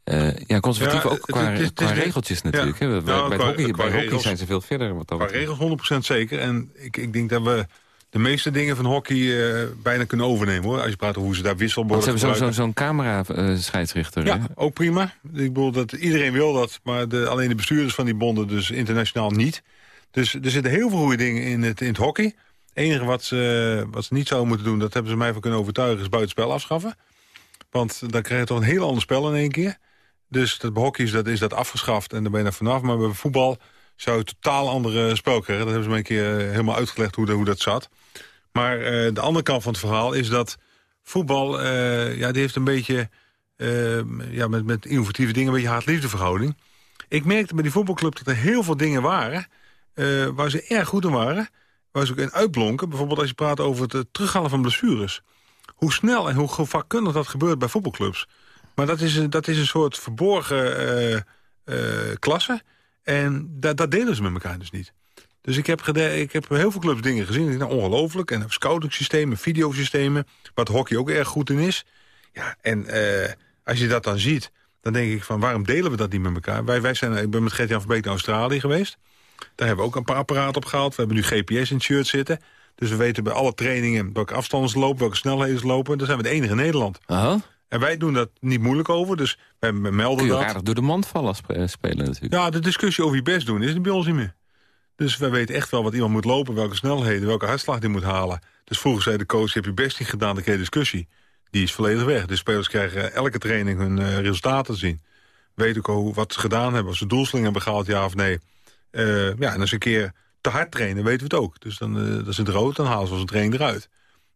Uh, ja, conservatief Ja, ook qua, het is- het qua regeltjes natuurlijk. Ja. Bij, Nou, bij, qua- het hockey, qua bij hockey regels- zijn ze veel verder. Wat dat Qua betreft. regels 100% zeker. En ik, ik denk dat we de meeste dingen van hockey eh, bijna kunnen overnemen. hoor. Als je praat over hoe ze daar Want wisselborden ze hebben zo'n zo, gebruiken. zo'n camera-scheidsrechter. Ja, ook prima. Ik bedoel, dat, iedereen wil dat, maar de, alleen de bestuurders van die bonden dus internationaal niet. Dus er zitten heel veel goede dingen in het, in het hockey. Het enige wat ze, wat ze niet zouden moeten doen, dat hebben ze mij van kunnen overtuigen, is buitenspel afschaffen. Want dan krijg je toch een heel ander spel in één keer. Dus dat, bij hockey is dat, is dat afgeschaft en daar ben je er vanaf. Maar bij voetbal zou totaal ander spel krijgen. Dat hebben ze mij een keer eh, helemaal uitgelegd hoe, hoe dat zat. Maar eh, de andere kant van het verhaal is dat voetbal, eh, ja, die heeft een beetje ja, met, met innovatieve dingen een beetje haat-liefde verhouding. Ik merkte bij die voetbalclub dat er heel veel dingen waren... waar ze erg goed in waren, waar ze ook in uitblonken. Bijvoorbeeld als je praat over het terughalen van blessures. Hoe snel en hoe vakkundig dat gebeurt bij voetbalclubs. Maar dat is een, dat is een soort verborgen klasse. En dat, dat delen ze met elkaar dus niet. Dus ik heb, ik heb heel veel clubs dingen gezien. Nou, ongelooflijk. En scoutingsystemen, videosystemen. Wat hockey ook erg goed in is. Ja, en eh, als je dat dan ziet, dan denk ik van waarom delen we dat niet met elkaar? Wij, wij zijn, ik ben met Gert-Jan naar Australië geweest. Daar hebben we ook een paar apparaten op gehaald. We hebben nu GPS in het shirt zitten. Dus we weten bij alle trainingen welke afstanden lopen, welke snelheden ze lopen. Dan zijn we de enige in Nederland. Aha. En wij doen dat niet moeilijk over, dus wij melden Kun je dat. aardig door de mand vallen als spe- spelen natuurlijk. Ja, de discussie over je best doen is er bij ons niet meer. Dus wij weten echt wel wat iemand moet lopen, welke snelheden, welke hartslag die moet halen. Dus vroeger zei de coach, je hebt je best niet gedaan, dan kreeg discussie. Die is volledig weg. De spelers krijgen elke training hun eh, resultaten te zien. Weet ook hoe, wat ze gedaan hebben, of ze doelstellingen hebben gehaald, ja of nee. Eh, ja, en als ze een keer te hard trainen, weten we het ook. Dus dan, eh, dat is het rood, dan halen ze onze training eruit.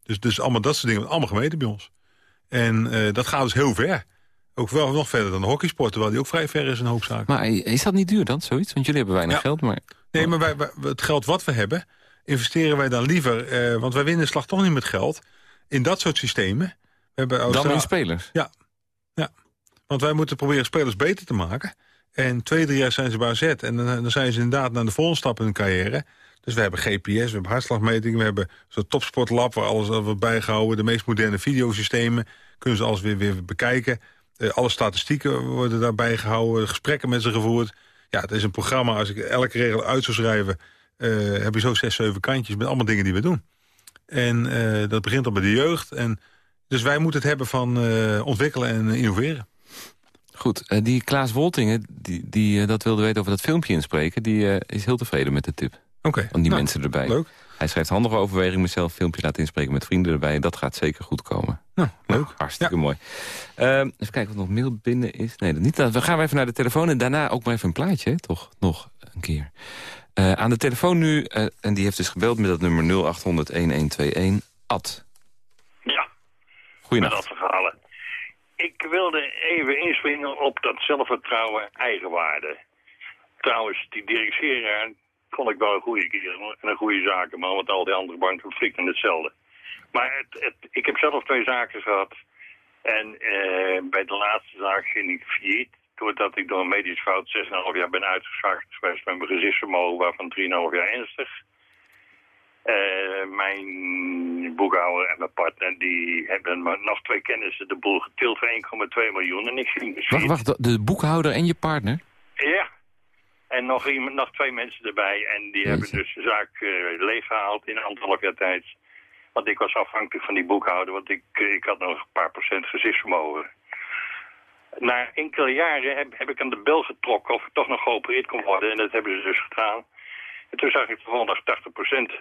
Dus, dus allemaal dat soort dingen, wordt allemaal gemeten bij ons. En eh, dat gaat dus heel ver. Ook wel nog verder dan de hockeysport, terwijl die ook vrij ver is in een hoop zaken. Maar is dat niet duur dan, zoiets? Want jullie hebben weinig Ja. geld, maar... Nee, maar wij, wij- het geld wat we hebben, investeren wij dan liever... eh, want wij winnen de slag toch niet met geld, in dat soort systemen. We hebben Dan in spelers. Want wij moeten proberen spelers beter te maken. En twee, drie jaar zijn ze bij AZ. En dan, dan zijn ze inderdaad naar de volgende stap in hun carrière. Dus we hebben GPS, we hebben hartslagmetingen... we hebben zo'n topsportlab waar alles wordt bijgehouden... de meest moderne videosystemen, kunnen ze alles weer, weer bekijken. Eh, alle statistieken worden daarbij gehouden, gesprekken met ze gevoerd. Ja, het is een programma, als ik elke regel uit zou schrijven... eh, heb je zo zes, zeven kantjes met allemaal dingen die we doen. En eh, dat begint al bij de jeugd. En, dus wij moeten het hebben van ontwikkelen en innoveren. Goed, die Klaas Woltingen, die, die dat wilde weten over dat filmpje inspreken... die is heel tevreden met de tip. Oké. Van die Nou, mensen erbij. Leuk. Hij schrijft handige overweging mezelf filmpje laten inspreken met vrienden erbij. Dat gaat zeker goed komen. Nou, leuk. Nou, hartstikke mooi. Ehm, even kijken wat nog mail binnen is. Nee, dat niet. We gaan even naar de telefoon en daarna ook maar even een plaatje. hè? Toch nog een keer. Eh, aan de telefoon nu, eh, en die heeft dus gebeld met dat nummer 0800-1121. Ad. Ja, met Goeienacht. dat verhalen. Ik wilde even inspringen op dat zelfvertrouwen, eigenwaarde. Trouwens, die directeraar vond ik wel een goede kerel en een goede zakenman, want al die andere banken flikten hetzelfde. Maar het, het, ik heb zelf twee zaken gehad. En eh, bij de laatste zaak ging ik failliet. Doordat ik door een medisch fout 6,5 jaar ben geweest met mijn gezichtsvermogen, waarvan 3,5 jaar ernstig. Eh, mijn boekhouder en mijn partner die hebben maar nog twee kennissen de boel getild voor 1,2 miljoen. En ik ging dus Wacht, wacht, de boekhouder en je partner? Ja. En nog, iemand, nog twee mensen erbij. En die hebben dus de zaak eh, leeggehaald in anderhalf jaar tijd. Want ik was afhankelijk van die boekhouder. Want ik, eh, ik had nog een paar procent gezichtsvermogen. Na enkele jaren heb, heb ik aan de bel getrokken of ik toch nog geopereerd kon worden. En dat hebben ze dus gedaan. En toen zag ik de volgende dag 80 procent.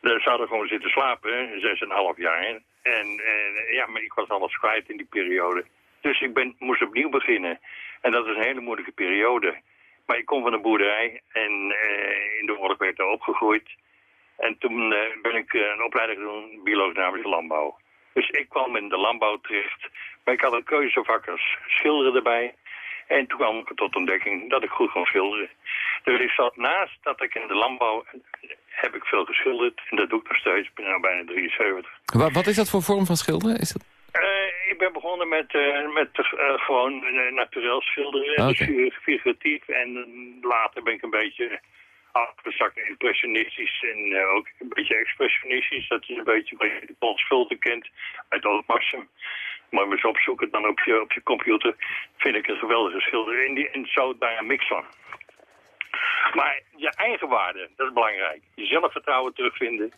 Ze hadden gewoon zitten slapen, zes en een half jaar. En eh, ja, maar ik was alles kwijt in die periode. Dus ik ben, moest opnieuw beginnen. En dat is een hele moeilijke periode. Maar ik kom van een boerderij en eh, in de oorlog ik daar opgegroeid. En toen eh, ben ik eh, een opleiding gedaan, biologisch landbouw. Dus ik kwam in de landbouw terecht. Maar ik had een keuzevak als schilderen erbij. En toen kwam ik tot ontdekking dat ik goed kon schilderen. Dus ik zat naast dat ik in de landbouw heb ik veel geschilderd. En dat doe ik nog steeds. Ik ben nu bijna 73. Wa- wat is dat voor vorm van schilderen? Is dat... Eh, ik ben begonnen met, eh, met eh, gewoon uh, naturel schilderen, Oké. dus figu- figuratief. En eh, later ben ik een beetje afgezakken impressionistisch en ook een beetje expressionistisch. Dat is een beetje wat je de Vulten kent uit Oudmarsum. Maar eens opzoeken dan op je, op je computer. Vind ik een geweldige schilder. En, die, en zo daar een mix van. Maar je eigen waarde, dat is belangrijk. Je zelfvertrouwen terugvinden.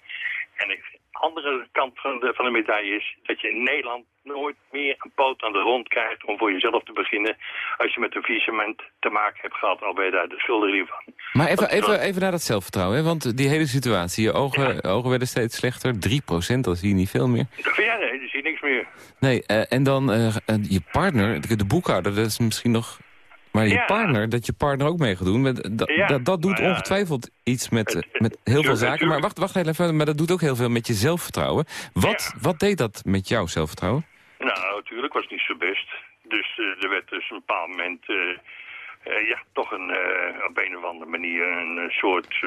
En de andere kant van de, van de medaille is dat je in Nederland nooit meer een poot aan de rond krijgt om voor jezelf te beginnen als je met een visement te maken hebt gehad, al ben je daar de schulderie van. Maar even, even, even naar dat zelfvertrouwen, hè? want die hele situatie, je ogen, ogen werden steeds slechter, 3%, dat zie je niet veel meer. Ja, nee, je niks meer. Nee, uh, en dan uh, je partner, de boekhouder, dat is misschien nog maar je partner, dat je partner ook mee gaat doen, dat, dat doet ongetwijfeld iets met, met heel veel zaken. Maar wacht, wacht even, maar dat doet ook heel veel met je zelfvertrouwen. Wat, wat deed dat met jouw zelfvertrouwen? Nou, natuurlijk was het niet zo best. Dus uh, er werd dus een bepaald moment, uh, uh, ja, toch een, op een of andere manier een soort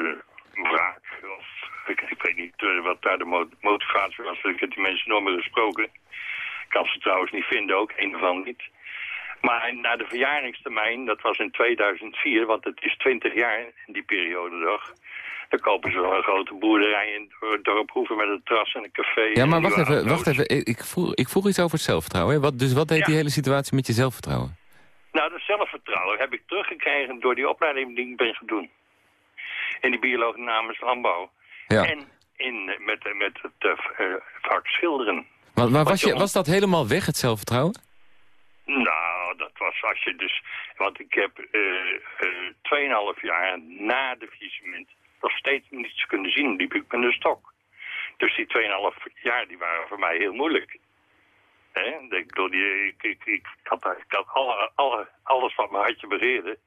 wraak. Of, ik, ik, weet niet wat daar de motivatie was. Ik heb die mensen nooit meer gesproken. Ik kan ze trouwens niet vinden, ook een of ander niet. Maar na de verjaringstermijn, dat was in 2004, want het is 20 jaar in die periode nog... Dan kopen ze wel een grote boerderij in het dorp Hoeven met een terras en een café. Ja, maar wacht even, wacht even. Ik, vroeg, ik vroeg iets over het zelfvertrouwen. Wat, dus wat deed die hele situatie met je zelfvertrouwen? Nou, dat zelfvertrouwen heb ik teruggekregen door die opleiding die ik ben gaan doen. In die bioloog namens landbouw. Ja. En in, met, met het uh, vak schilderen. Maar, maar was, je, was dat helemaal weg, het zelfvertrouwen? Nou, dat was als je dus... Want ik heb uh, uh, 2,5 jaar na de visement nog steeds niets kunnen zien. Liep ik met een stok. Dus die 2,5 jaar die waren voor mij heel moeilijk. Ik, die, ik, ik, had, ik alles wat mijn hartje begeerde.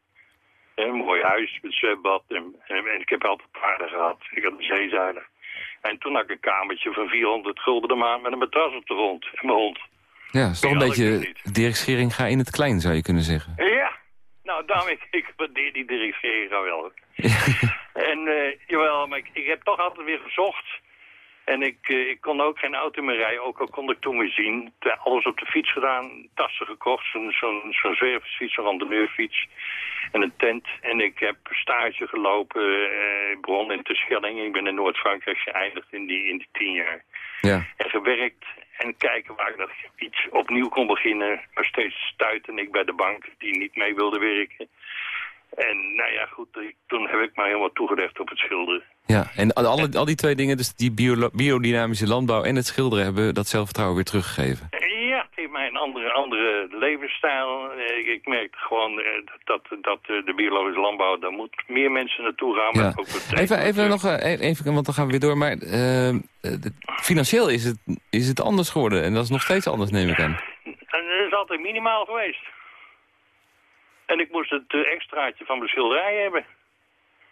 Een mooi huis met zwembad. En, en, ik heb altijd paarden gehad. Ik had een zeezeiler. En toen had ik een kamertje van 400 gulden de maand met een matras op de grond. En mijn hond. Ja, is toch een beetje dirigering ga in het klein, zou je kunnen zeggen. Ja, nou, daarom, ik, ik waardeer die dirigering wel. en, uh, jawel, maar ik, ik, heb toch altijd weer gezocht. En ik, uh, ik kon ook geen auto meer rijden, ook al kon ik toen weer zien. Alles op de fiets gedaan, tassen gekocht, zo'n zo'n zo'n zwerversfiets, zo'n randoneurfiets. En een tent. En ik heb stage gelopen, uh, bron in Terschelling. Ik ben in Noord-Frankrijk geëindigd in die, in die tien jaar. Ja. En gewerkt en kijken waar ik iets opnieuw kon beginnen. Maar steeds stuitte ik bij de bank die niet mee wilde werken. En nou ja, goed, toen heb ik me helemaal toegelegd op het schilderen. Ja, en al, al die twee dingen, dus die biodynamische landbouw en het schilderen... hebben dat zelfvertrouwen weer teruggegeven? Ja, het heeft mij een andere, andere levensstijl. Ik, ik merkte gewoon eh, dat, dat eh, de biologische landbouw... daar moet meer mensen naartoe gaan. Ja. Ook even, even nog, eh, even, want dan gaan we weer door. Maar uh, financieel is het, is het anders geworden. En dat is nog steeds anders, neem ik aan. En dat is altijd minimaal geweest. En ik moest het extraatje van mijn schilderij hebben.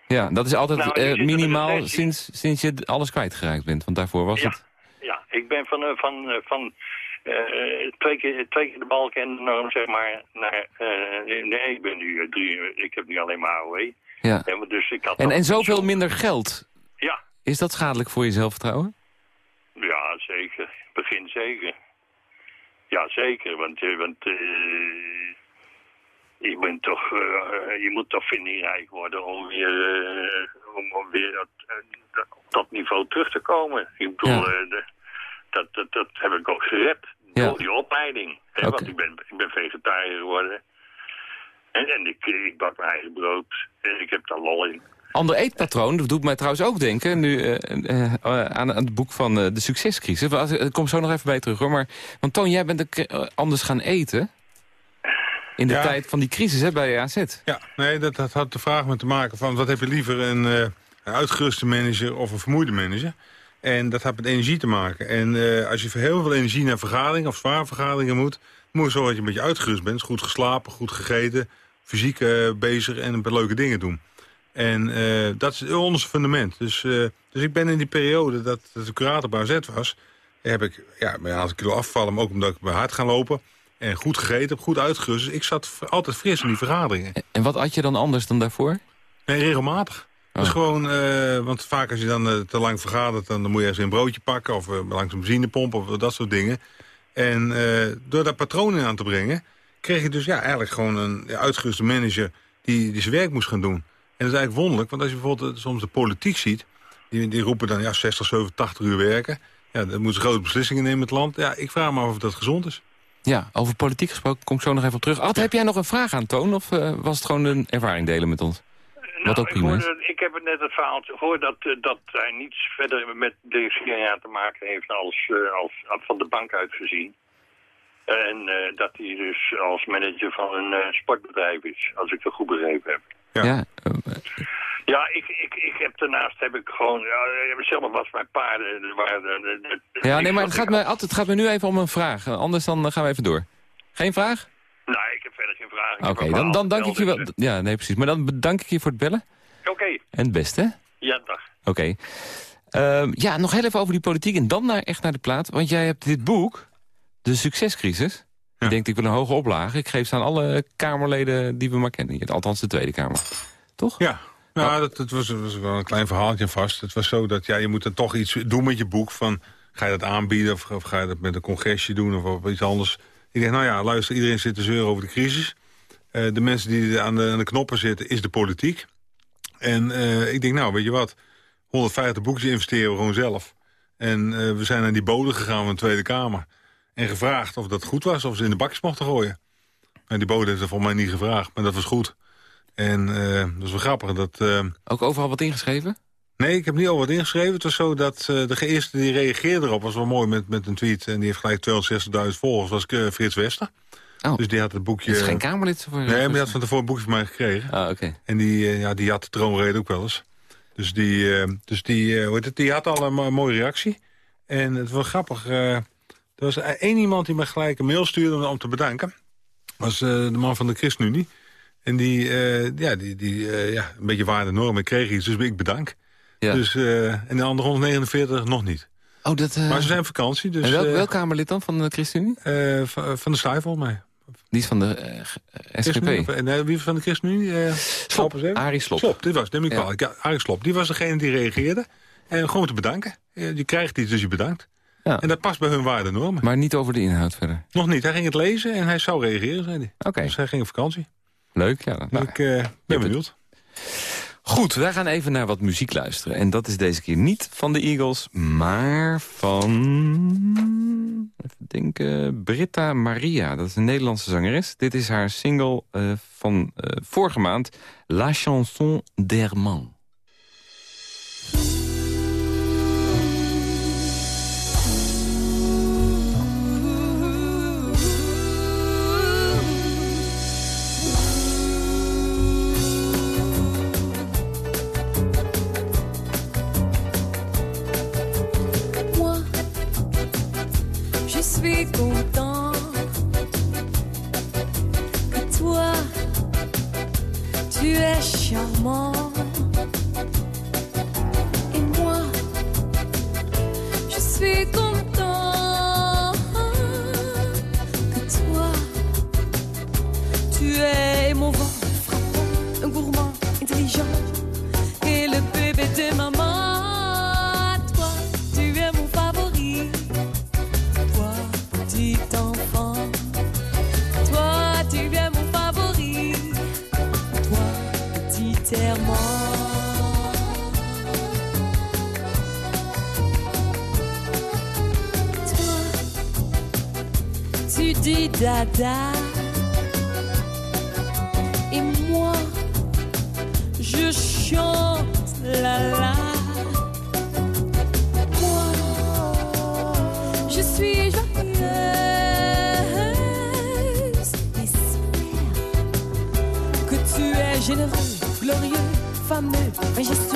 Ja, dat is altijd nou, minimaal sinds, sinds je alles kwijtgeraakt bent. Want daarvoor was het... Ja, ik ben van, van, van uh, twee, keer, twee keer de balk en de norm, zeg maar, naar... Uh, nee, ik ben nu drie... Ik heb nu alleen maar AOE. Ja. ja dus ik had en, en zoveel minder geld? Ja. Is dat schadelijk voor je zelfvertrouwen? Ja, zeker. Begin zeker. Ja, zeker. Want, want uh, je, bent toch, je moet toch vindingrijk worden om weer, om, om weer dat, op dat niveau terug te komen. Ik bedoel, ja. de, dat, dat, dat heb ik ook gered door die opleiding. Hè, Want ik ben, ik ben vegetariër geworden. En, en ik, ik bak mijn eigen brood. En ik heb daar lol in. Ander eetpatroon, dat doet mij trouwens ook denken... nu uh, uh, aan, aan, het boek van uh, de succescrisis. Ik kom zo nog even bij terug, hoor. Maar, want Toon, jij bent anders gaan eten... in de tijd van die crisis hè, bij AZ. Ja, nee, dat, dat had de vraag met te maken van... wat heb je liever, een, een uitgeruste manager of een vermoeide manager? En dat heeft met energie te maken. En uh, als je heel veel energie naar vergaderingen of zware vergaderingen moet... moet je zorgen dat je een beetje uitgerust bent. Goed geslapen, goed gegeten, fysiek uh, bezig en een paar leuke dingen doen. En uh, dat is ons fundament. Dus, dus ik ben in die periode dat, dat de curator bij AZ was... heb ik ja, een aantal kilo afvallen, maar ook omdat ik bij hard gaan lopen... en goed gegeten heb, goed uitgerust. Dus ik zat altijd fris in die vergaderingen. En wat had je dan anders dan daarvoor? Nee, regelmatig. Dus gewoon, uh, want vaak als je dan uh, te lang vergadert... Dan, dan moet je eens een broodje pakken of uh, langs een benzinepomp of dat soort dingen. En door daar patronen aan te brengen... kreeg je dus ja, eigenlijk gewoon een ja, uitgeruste manager die, die zijn werk moest gaan doen. dat is eigenlijk wonderlijk, want als je bijvoorbeeld soms de politiek ziet... die, die roepen dan ja, 60, 70, 80 uur werken. Ja, dan moeten ze grote beslissingen nemen in het land. Ja, ik vraag me af of dat gezond is. Ja, over politiek gesproken kom ik zo nog even op terug. Ad, heb jij nog een vraag aan Toon of uh, was het gewoon een ervaring delen met ons? Nou, Wat ook prima ik, ik heb het net het verhaal gehoord dat, uh, dat hij niets verder met de regering te maken heeft als, uh, als, van de bank uit gezien. En uh, dat hij dus als manager van een sportbedrijf is, als ik het goed begrepen heb. Ja, ja, ja ik, ik, ik heb daarnaast heb ik gewoon, ja, zelf was mijn paarden. Waar de, de, de, ja, nee, maar het gaat, me, altijd, het gaat me nu even om een vraag. Anders dan gaan we even door. Geen vraag? Nee, ik heb verder geen vraag. Oké, dan, dan dank ik je wel. Ja, nee, precies. Maar dan bedank ik je voor het bellen. Oké. Okay. En het beste, Ja, dag. Oké. Okay. Uh, ja, nog heel even over die politiek en dan naar, echt naar de plaat. Want jij hebt dit boek, De Succescrisis. Ja. Ik denk, ik wil een hoge oplage. Ik geef ze aan alle Kamerleden die we maar kennen. Althans de Tweede Kamer. Toch? Ja, nou, dat, dat was, was, wel een klein verhaaltje vast. Het was zo dat ja, je moet er toch iets doen met je boek. Van, ga je dat aanbieden of, of ga je dat met een congresje doen of, of iets anders. Ik denk, nou ja, luister, iedereen zit te zeuren over de crisis. Uh, de mensen die aan de, aan de, knoppen zitten, is de politiek. En uh, ik denk, nou, weet je wat, 150 boekjes investeren we gewoon zelf. En uh, we zijn naar die bode gegaan van de Tweede Kamer. En gevraagd of dat goed was, of ze in de bakjes mochten gooien. En die bode heeft er volgens mij niet gevraagd, maar dat was goed. En dat is wel grappig. Dat, Ook overal wat ingeschreven? Nee, ik heb niet al wat ingeschreven. Het was zo dat uh, de eerste die reageerde erop... was wel mooi met, met een tweet. En die heeft gelijk 260.000 volgers. was uh, Frits Wester. Oh. Dus die had het boekje... Het is geen Kamerlid? Voor, nee, maar die had van tevoren een boekje van mij gekregen. Ah, oké. En die, uh, ja, die had de troonrede ook wel eens. Dus die, dus die, hoe het, die had al een mooie reactie. En het was grappig. er was één iemand die me gelijk een mail stuurde om te bedanken. Dat was de man van de ChristenUnie. En die, ja, die, die ja, een beetje waarde normen kreeg iets. Dus ik bedank. Ja. Dus, uh, en de andere 149 nog niet. Oh, dat, uh... Maar ze zijn op vakantie. Dus, en welk, welk Kamerlid dan van de ChristenUnie? Uh, van, van de Stijl volgens mij. Niet van de SGP? En wie van de ChristenUnie? Slop, Arie Slop. Slop, dit was, neem ik wel. Ja. Arie Slop, die was degene die reageerde. En gewoon te bedanken. Je krijgt iets, dus je bedankt. Ja. En dat past bij hun waardenormen. Maar niet over de inhoud verder? Nog niet. Hij ging het lezen en hij zou reageren, zei hij. Oké. Dus hij ging op vakantie. Leuk, ja. Nou, ik uh, ben benieuwd. Goed, wij gaan even naar wat muziek luisteren. En dat is deze keer niet van de Eagles, maar van... Even denken... Britta Maria, dat is een Nederlandse zangeres. Dit is haar single uh, van uh, vorige maand, La Chanson d'Herman. Content que toi, tu es charmant. Et moi, je suis content dada. Et moi, je chante la la. Moi, je suis joyeuse. J'espère que tu es généreux, glorieux, fameux, majestueux.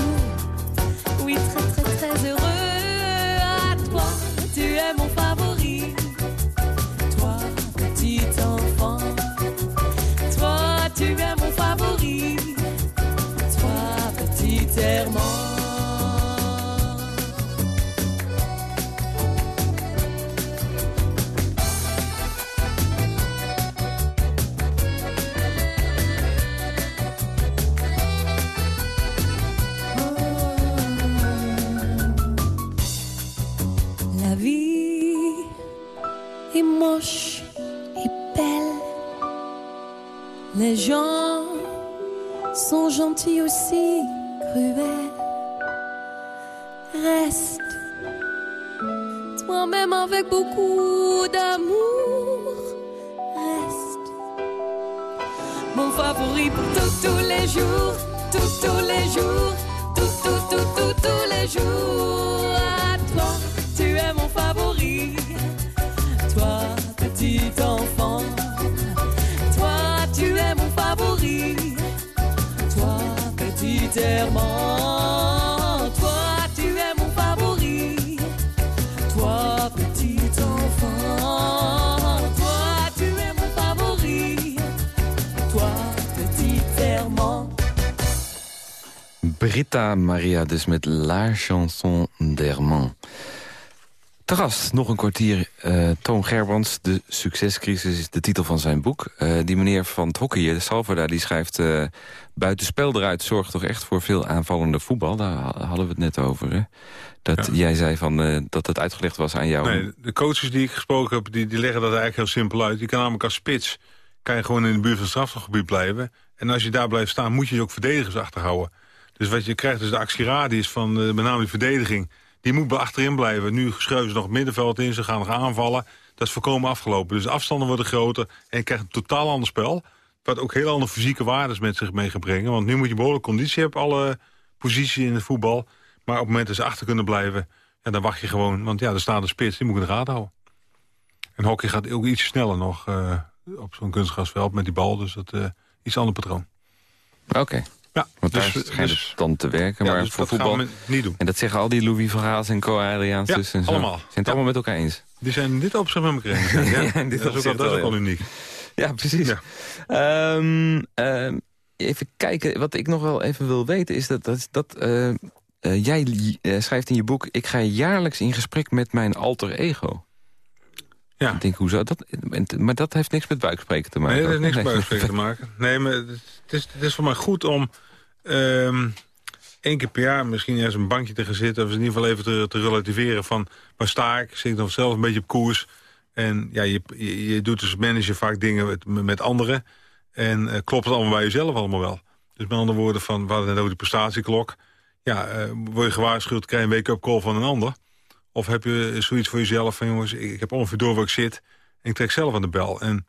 Britta Maria dus met La Chanson d'Herman. Terras, nog een kwartier. eh, Toon Gerbrands, De Succescrisis is de titel van zijn boek. Eh, die meneer van het hockey, de Salvador, die schrijft... eh buitenspel eruit zorgt toch echt voor veel aanvallende voetbal. Daar ha- hadden we het net over. Hè? Dat jij zei van, eh, dat het uitgelegd was aan jou. Nee, de coaches die ik gesproken heb, die, die leggen dat eigenlijk heel simpel uit. Je kan namelijk als spits, kan je gewoon in de buurt van het strafgebied blijven. En als je daar blijft staan, moet je dus ook verdedigers achterhouden. Dus wat je krijgt is de actieradius van eh, met name de verdediging. Die moet achterin blijven. Nu schuiven ze nog middenveld in, ze gaan nog aanvallen. Dat is voorkomen afgelopen. Dus de afstanden worden groter en je krijgt een totaal ander spel. Wat ook heel andere fysieke waardes met zich mee gaat brengen. Want nu moet je behoorlijk conditie hebben, alle posities in het voetbal. Maar op het moment dat ze achter kunnen blijven, ja, dan wacht je gewoon. Want ja, er staat een spits, die moet je in de gaten houden. En hockey gaat ook iets sneller nog eh, op zo'n kunstgrasveld met die bal. Dus dat is iets ander patroon. Oké, Ja, want dus, daar schijnt dus- het dan te werken. ja, maar dus voor dat voetbal... gaan we niet doen. En dat zeggen al die Louis van Gaals en Co Adriaans Ja, dus en zo. allemaal. Zijn het allemaal met elkaar eens? Die zijn dit opzicht met elkaar eens. Ja, dit dat is ook, opzicht al- dat is wel, ook al uniek. Ja, precies. Ehm, ehm, even kijken, wat ik nog wel even wil weten is dat, dat, dat eh, eh, jij eh, schrijft in je boek... ik ga jaarlijks in gesprek met mijn alter ego. Ja. Ik denk, hoezo? Dat, maar dat heeft niks met buikspreken te maken. Nee, dat heeft niks met buikspreken te maken. Nee, maar het is, het is, het is voor mij goed om één keer per jaar misschien ergens een bankje te gaan zitten... of in ieder geval even te, te relativeren van waar sta ik? Zit ik nog zelf een beetje op koers? En ja, je, je, doet als manager vaak dingen met, met anderen. En eh, klopt het allemaal bij jezelf allemaal wel? Dus met andere woorden, van, we hadden net over die prestatieklok. Ja, eh, word je gewaarschuwd, krijg je een wake-up call van een ander? Of heb je zoiets voor jezelf van... jongens, ik, ik heb ongeveer door waar ik zit... en ik trek zelf aan de bel. En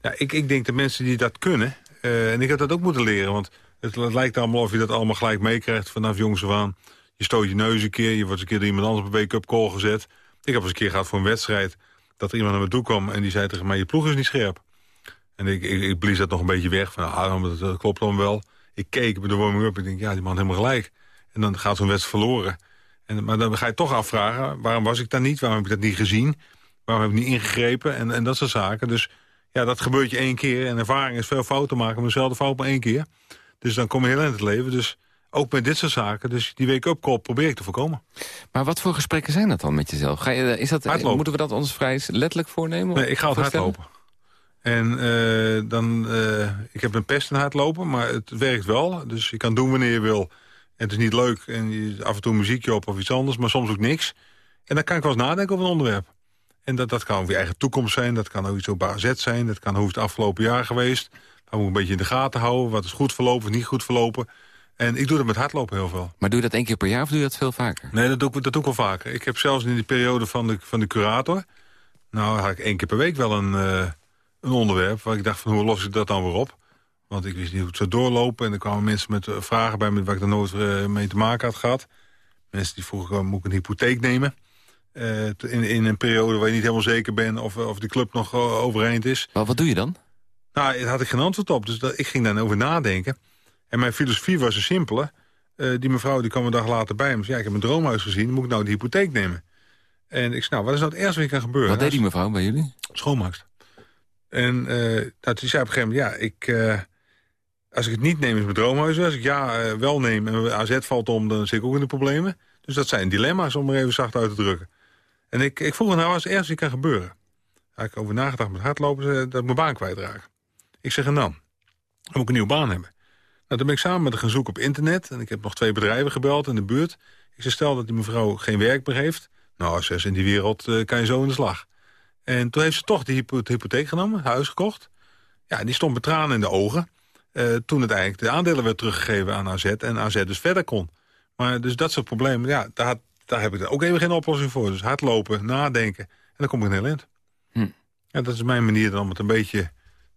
ja, ik, ik denk dat mensen die dat kunnen... eh, en ik heb dat ook moeten leren, want het, lijkt allemaal of je dat allemaal gelijk meekrijgt vanaf jongs af aan. Je stoot je neus een keer, je wordt een keer door iemand anders op een wake-up call gezet. Ik heb eens een keer gehad voor een wedstrijd dat er iemand naar me toe kwam... en die zei tegen mij, je ploeg is niet scherp. En ik, ik, blies dat nog een beetje weg, van ah, dat, klopt dan wel. Ik keek bij de warming-up en ik denk, ja, die man helemaal gelijk. En dan gaat zo'n wedstrijd verloren. En, maar dan ga je toch afvragen, waarom was ik daar niet? Waarom heb ik dat niet gezien? Waarom heb ik niet ingegrepen? En, en dat soort zaken. Dus ja, dat gebeurt je één keer. En ervaring is veel fouten maken, maar dezelfde fout maar één keer. Dus dan kom je heel in het leven. Dus ook met dit soort zaken. Dus die wake-up call probeer ik te voorkomen. Maar wat voor gesprekken zijn dat dan met jezelf? Ga je, is dat, Hardlopen. moeten we dat ons vrij letterlijk voornemen? Nee, ik ga het hardlopen. En eh, dan, eh, ik heb een pest in hardlopen, maar het werkt wel. Dus je kan doen wanneer je wil. En het is niet leuk en je af en toe muziekje op of iets anders, maar soms ook niks. En dan kan ik wel eens nadenken over een onderwerp. En dat, dat kan over je eigen toekomst zijn, dat kan ook iets op AZ zijn... dat kan hoe het afgelopen jaar geweest. Dan moet een beetje in de gaten houden, wat is goed verlopen, wat niet goed verlopen. En ik doe dat met hardlopen heel veel. Maar doe je dat één keer per jaar of doe je dat veel vaker? Nee, dat doe, ik, dat doe ik wel vaker. Ik heb zelfs in die periode van de, van de curator... nou had ik één keer per week wel een, eh, een onderwerp... waar ik dacht van hoe los ik dat dan weer op? Want ik wist niet hoe het zou doorlopen... en er kwamen mensen met eh, vragen bij me... waar ik er nooit eh, mee te maken had gehad. Mensen die vroegen, oh, moet ik een hypotheek nemen? In, in een periode waar je niet helemaal zeker bent... of, of die club nog overeind is. Maar wat doe je dan? Nou, daar had ik geen antwoord op. Dus dat, ik ging daar over nadenken. En mijn filosofie was een simpele. Eh, die mevrouw die kwam een dag later bij me. Zei, ja, ik heb een droomhuis gezien. Moet ik nou de hypotheek nemen? En ik zei, nou, wat is nou het ergste wat kan gebeuren? Wat deed Als- die mevrouw bij jullie? schoonmaakster. En nou, toen zei op een gegeven moment, ja, ik, eh, als ik het niet neem is mijn droomhuis. Als ik ja wel neem en AZ valt om, dan zit ik ook in de problemen. Dus dat zijn dilemma's om er even zacht uit te drukken. En ik, ik vroeg haar nou, wat is het ergste wat kan gebeuren? Daar heb ik over nagedacht met hardlopen, dat ik mijn baan kwijtraak. Ik zeg, en dan? Dan moet ik een nieuwe baan hebben. Nou, toen ben ik samen met haar gaan zoeken op internet. En ik heb nog twee bedrijven gebeld in de buurt. Ik zei, stel dat die mevrouw geen werk meer heeft. Nou, zes in die wereld eh, kan je zo in de slag. En toen heeft ze toch de hypo- de hypotheek genomen, het huis gekocht. Ja, en die stond met tranen in de ogen. eh, toen uiteindelijk de aandelen werd teruggegeven aan AZ... en AZ dus verder kon. Maar dus dat soort problemen, ja, daar, daar heb ik ook even geen oplossing voor. Dus hardlopen, nadenken, en dan kom ik een heel eind. Hm. Ja, dat is mijn manier dan om het een beetje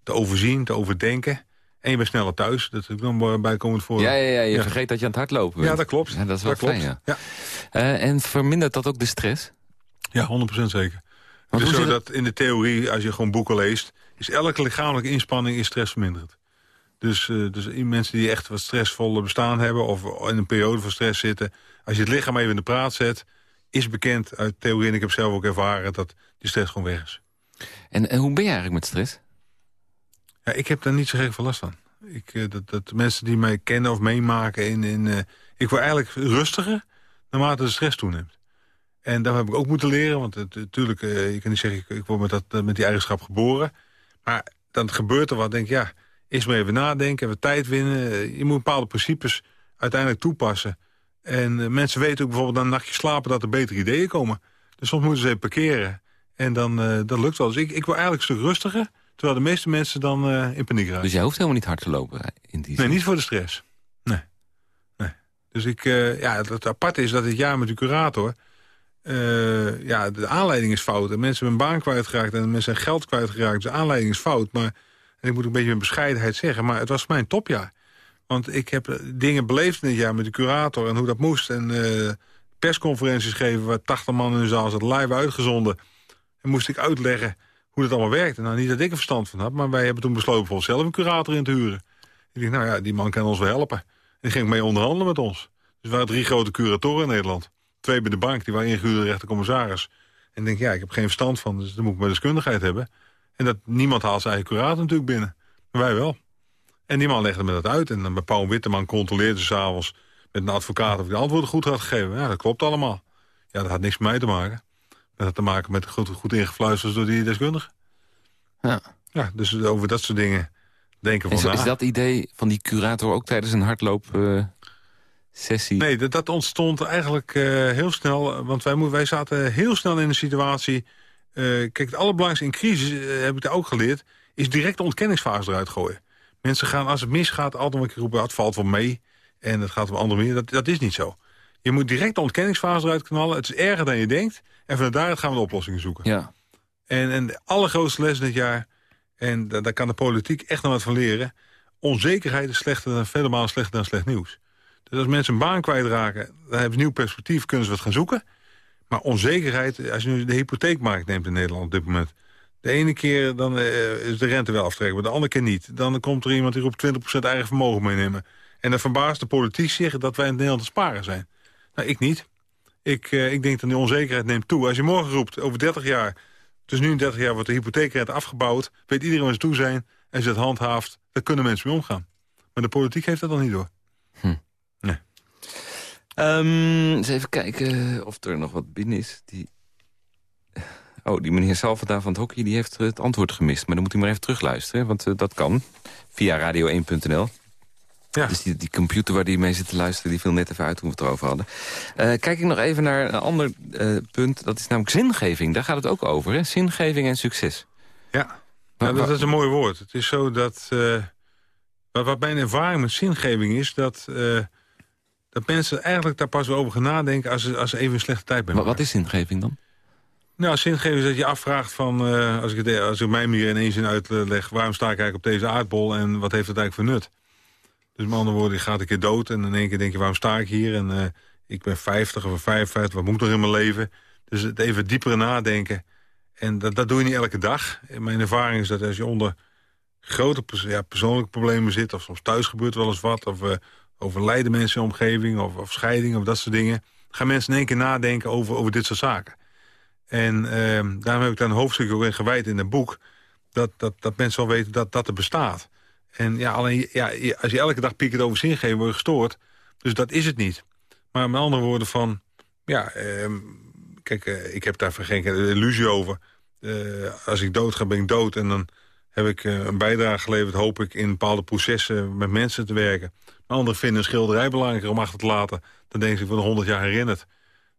te overzien, te overdenken. En je bent sneller thuis, dat is nog bijkomend voor. Ja, ja, ja je Ja. vergeet dat je aan het hardlopen bent. Ja, dat klopt. Ja, dat is wel klopt. fijn, ja. Ja, Eh, en vermindert dat ook de stress? ja 100% zeker. Want het is zo dat in de theorie, als je gewoon boeken leest... is elke lichamelijke inspanning is stressverminderend. Dus, eh, dus mensen die echt wat stressvolle bestaan hebben... of in een periode van stress zitten... als je het lichaam even in de praat zet... is bekend uit theorie, en ik heb zelf ook ervaren... dat die stress gewoon weg is. En, en hoe ben je eigenlijk met stress? Ja, ik heb daar niet zo gek veel last van. Ik, eh, dat, dat mensen die mij kennen of meemaken... In, in, eh, ik word eigenlijk rustiger naarmate de stress toeneemt. En daar heb ik ook moeten leren. Want natuurlijk, eh, je kan niet zeggen... ik, ik word met, dat, met die eigenschap geboren. Maar dan gebeurt er wat. denk ik, ja, eerst maar even nadenken, even tijd winnen. Je moet bepaalde principes uiteindelijk toepassen. En mensen weten ook bijvoorbeeld na een nachtje slapen... dat er betere ideeën komen. Dus soms moeten ze even parkeren. En dan dat lukt wel. Dus ik, ik word eigenlijk een stuk rustiger... terwijl de meeste mensen dan eh, in paniek raken. Dus jij hoeft helemaal niet hard te lopen eh, in die Nee, zin. niet voor de stress. Nee. nee. Dus ik, eh, ja, het, het aparte is dat dit jaar met de curator... ja, de aanleiding is fout. En mensen hebben hun baan kwijtgeraakt en mensen zijn geld kwijtgeraakt. Dus de aanleiding is fout. Maar en ik moet een beetje met bescheidenheid zeggen... maar het was mijn topjaar. Want ik heb dingen beleefd in dit jaar met de curator... en hoe dat moest. En persconferenties geven waar 80 man in de zaal zat live uitgezonden. En moest ik uitleggen hoe dat allemaal werkte. Nou, niet dat ik er verstand van had... maar wij hebben toen besloten voor onszelf een curator in te huren. Ik dacht, nou ja, die man kan ons wel helpen. En die ging mee onderhandelen met ons. Dus er waren drie grote curatoren in Nederland. Twee bij de bank, die waren ingehuurde rechtercommissaris. En ik denk, ja, ik heb geen verstand van, dus dan moet ik mijn deskundigheid hebben. En dat niemand haalt zijn eigen curator natuurlijk binnen. Maar wij wel. En die man legde me dat uit. En dan bij Paul Witteman controleerde ze s'avonds met een advocaat... of ik de antwoorden goed had gegeven. Ja, dat klopt allemaal. Ja, dat had niks met mij te maken. Dat had te maken met goed, goed ingefluisterd door die deskundige. Ja. Ja, dus over dat soort dingen denken En van na. is dat idee van die curator ook tijdens een hardloop sessie? Nee, dat, dat ontstond eigenlijk eh, heel snel. Want wij, wij zaten heel snel in een situatie... eh, kijk, het allerbelangrijkste in crisis, eh, heb ik daar ook geleerd... is direct de ontkenningsfase eruit gooien. Mensen gaan, als het misgaat, altijd een keer roepen... het valt wel mee en het gaat op een andere manier. Dat, dat is niet zo. Je moet direct de ontkenningsfase eruit knallen. Het is erger dan je denkt. En vanuit daaruit gaan we de oplossingen zoeken. Ja. En, en de allergrootste les dit jaar... en da- daar kan de politiek echt nog wat van leren... onzekerheid is slechter dan, vele malen slechter dan slecht nieuws. Dus als mensen een baan kwijtraken, dan hebben ze een nieuw perspectief... kunnen ze wat gaan zoeken. Maar onzekerheid, als je nu de hypotheekmarkt neemt in Nederland op dit moment... de ene keer dan, eh, is de rente wel aftrekbaar, de andere keer niet. Dan komt er iemand die roept 20% eigen vermogen meenemen. En dan verbaast de politiek zich dat wij in Nederland te sparen zijn. Nou, ik niet. Ik, eh, ik denk dat die onzekerheid neemt toe. Als je morgen roept, over 30 jaar... dus nu in 30 jaar wordt de hypotheekrente afgebouwd... weet iedereen waar ze toe zijn en ze het handhaaft... daar kunnen mensen mee omgaan. Maar de politiek heeft dat dan niet door. Ehm, eens even kijken of er nog wat binnen is. Die... Oh, die meneer Salvada van het hockey die heeft het antwoord gemist. Maar dan moet hij maar even terugluisteren, want eh, dat kan. Via radio1.nl. Ja. Dus die, die computer waar die mee zit te luisteren... die viel net even uit toen we het erover hadden. Eh, kijk ik nog even naar een ander eh, punt. Dat is namelijk zingeving. Daar gaat het ook over, hè? Zingeving en succes. Ja, nou, dat is een mooi woord. Het is zo dat... eh, wat, wat mijn ervaring met zingeving is... dat, dat mensen eigenlijk daar pas over gaan nadenken... als ze, als ze even een slechte tijd hebben. wat is zingeving dan? Nou, zingeving is dat je afvraagt van... als, ik het, als ik mijn manier in één zin uitleg... waarom sta ik eigenlijk op deze aardbol en wat heeft het eigenlijk voor nut? Dus met andere woorden, je gaat een keer dood... en in één keer denk je, waarom sta ik hier? En eh, ik ben 50 of 55, wat moet ik nog in mijn leven? Dus het even diepere nadenken. En dat, dat doe je niet elke dag. Mijn ervaring is dat als je onder grote ja, persoonlijke problemen zit... of soms thuis gebeurt wel eens wat... of eh, overlijden mensen in omgeving of, of scheiding of dat soort dingen... gaan mensen in één keer nadenken over, over dit soort zaken. En ehm, daarom heb ik daar een hoofdstuk ook in gewijd in het boek... dat, dat, dat mensen wel weten dat dat er bestaat. En ja, alleen ja, als je elke dag piekert over zingeving, word je gestoord. Dus dat is het niet. Maar met andere woorden van... Ja, ehm, kijk, eh, ik heb daar geen illusie over. Eh, als ik dood ga, ben ik dood. En dan heb ik eh, een bijdrage geleverd, hoop ik, in bepaalde processen met mensen te werken. Maar anderen vinden een schilderij belangrijker om achter te laten. Dan denken ze, ik word nog honderd jaar herinnerd.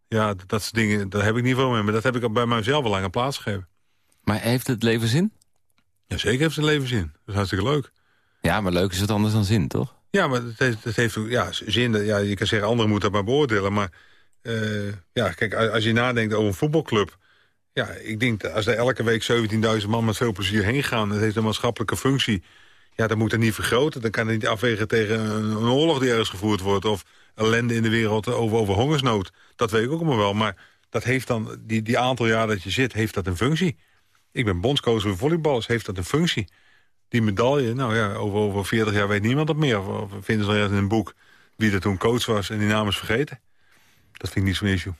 Ja, dat, soort dingen, daar heb ik niet veel mee. Maar dat heb ik bij mijzelf wel lang een plaats gegeven. Maar heeft het leven zin? Ja, zeker heeft het leven zin. Dat is hartstikke leuk. Ja, maar leuk is het anders dan zin, toch? Ja, maar het heeft, het heeft ja, zin. dat- Ja, je kan zeggen, anderen moeten dat maar beoordelen. Maar eh, ja, kijk, als je nadenkt over een voetbalclub... Ja, ik denk dat als er elke week 17.000 man met veel plezier heen gaan... het heeft een maatschappelijke functie... Ja, dan moet het niet vergroten. Dan kan het niet afwegen tegen een, een oorlog die ergens gevoerd wordt... of ellende in de wereld over, over hongersnood. Dat weet ik ook allemaal wel. Maar dat heeft dan, die, die aantal jaar dat je zit, heeft dat een functie. Ik ben bondscoach voor volleyballers, heeft dat een functie. Die medaille, nou ja, over, over 40 jaar weet niemand dat meer. Of, vinden ze ergens in een boek wie er toen coach was en die naam is vergeten. Dat vind ik niet zo'n issue.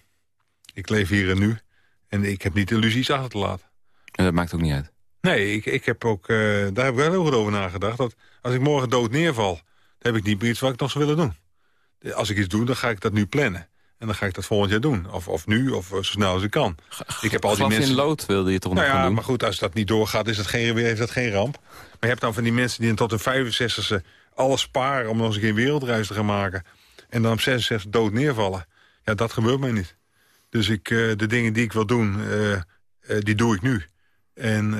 Ik leef hier en nu. En ik heb niet de illusie iets achter te laten. En dat maakt ook niet uit. Nee, ik, ik heb ook, eh, daar heb ik wel heel goed over nagedacht. Dat als ik morgen dood neerval, dan heb ik niet meer iets wat ik nog zou willen doen. Als ik iets doe, dan ga ik dat nu plannen. En dan ga ik dat volgend jaar doen. Of, of nu, of zo snel als ik kan. Ik heb al die mensen... in lood wilde je toch Nou nog ja, doen? maar goed, als dat niet doorgaat, is dat geen, heeft dat geen ramp. Maar je hebt dan van die mensen die dan tot hun 65e alles sparen... om nog eens een keer wereldreis te gaan maken. En dan op 66 dood neervallen. Ja, dat gebeurt mij niet. Dus ik, eh, de dingen die ik wil doen, eh, eh, die doe ik nu. En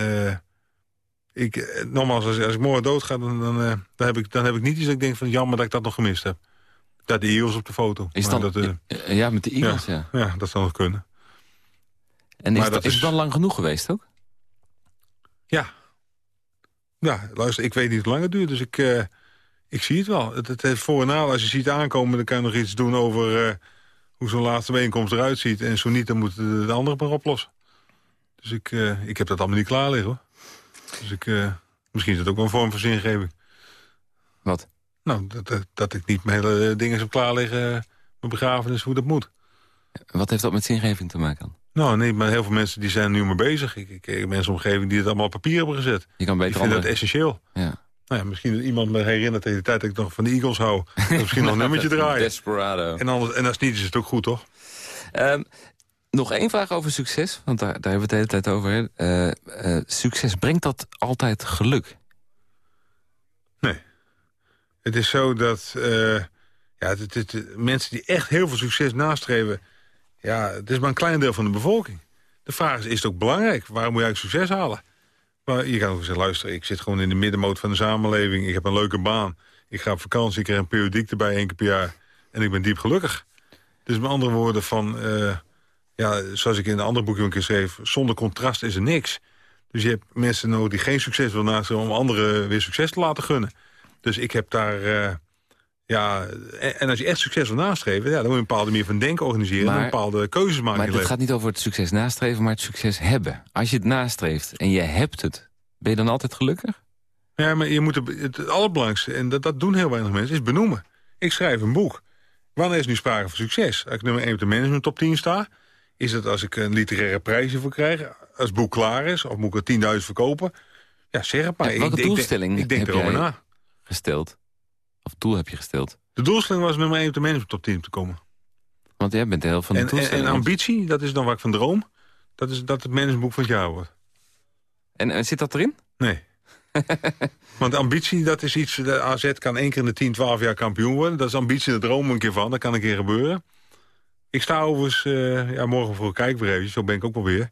ik, nogmaals, als, als ik morgen doodga, dan, dan, eh, dan, heb ik, dan heb ik niet iets dat ik denk van... jammer dat ik dat nog gemist heb. Dat de Eagles op de foto. Is dan, dat, ja, met de Eagles, ja. ja, dat zou nog kunnen. En is, dat is is- het dan lang genoeg geweest ook? Ja. Ja, luister, ik weet niet hoe lang het duurt, dus ik, eh, ik zie het wel. Het, het heeft voor en nadeel. Als je ziet aankomen, dan kan je nog iets doen over... eh, hoe zo'n laatste bijeenkomst eruit ziet. En zo niet, dan moeten de, de anderen maar oplossen. Dus ik, eh, ik heb dat allemaal niet klaar liggen, hoor. Dus ik, misschien is het ook wel een vorm van zingeving. Wat? Nou, dat, dat, dat ik niet mijn hele dingen heb klaar liggen... mijn begrafenis, hoe dat moet. Wat heeft dat met zingeving te maken dan? Nou, nee, maar heel veel mensen die zijn nu maar bezig. Ik, ik, ik mensen omgeving die het allemaal op papier hebben gezet. Je kan Ik beter vind dat essentieel. Ja. Nou ja, misschien dat iemand me herinnert tegen de tijd dat ik nog van de Eagles hou. Ik misschien nog een nummertje draaien. Desperado. En, anders, en als niet is het ook goed, toch? Ehm, nog één vraag over succes, want daar, daar hebben we het de hele tijd over. Eh, eh, succes, brengt dat altijd geluk? Nee. Het is zo dat eh, ja, het, het- het- mensen die echt heel veel succes nastreven... ja, het is maar een klein deel van de bevolking. De vraag is, is het ook belangrijk? Waarom moet je eigenlijk succes halen? Maar je kan ook zeggen, luister, ik zit gewoon in de middenmoot van de samenleving. Ik heb een leuke baan. Ik ga op vakantie, ik krijg een periodiek erbij één keer per jaar. En ik ben diep gelukkig. Dus met andere woorden van... eh, ja, zoals ik in een ander boekje een keer schreef... zonder contrast is er niks. Dus je hebt mensen nodig die geen succes willen nastreven... om anderen weer succes te laten gunnen. Dus ik heb daar... eh, ja, en, als je echt succes wil nastreven... Ja, dan moet je een bepaalde manier van denken organiseren... Maar- en bepaalde keuzes maken Maar het gaat niet over het succes nastreven, maar het succes hebben. Als je het nastreeft en je hebt het, ben je dan altijd gelukkig? Ja, maar je moet het, het allerbelangrijkste, en dat, dat doen heel weinig mensen, is benoemen. Ik schrijf een boek. Wanneer is nu sprake van succes? Als ik nummer 1 op de management top 10 sta... is het als ik een literaire prijs hiervoor krijg... als het boek klaar is, of moet ik er 10.000 verkopen... ja, zeg het maar. Ja, welke ik, ik, doelstelling denk, ik denk heb erover jij? na. Gesteld. Of doel heb je gesteld. De doelstelling was nummer 1 op de management top 10 te komen. Want jij bent heel van de En, en, doelstelling. en ambitie, dat is dan waar ik van droom... dat is dat het managementboek van het jaar wordt. En, en zit dat erin? Nee. Want ambitie, dat is iets... De AZ kan één keer in de 10, 12 jaar kampioen worden. Dat is ambitie, daar dromen we een keer van. Dat kan een keer gebeuren. Ik sta overigens... eh, ja, morgen voor een kijk weer even. Zo ben ik ook wel weer.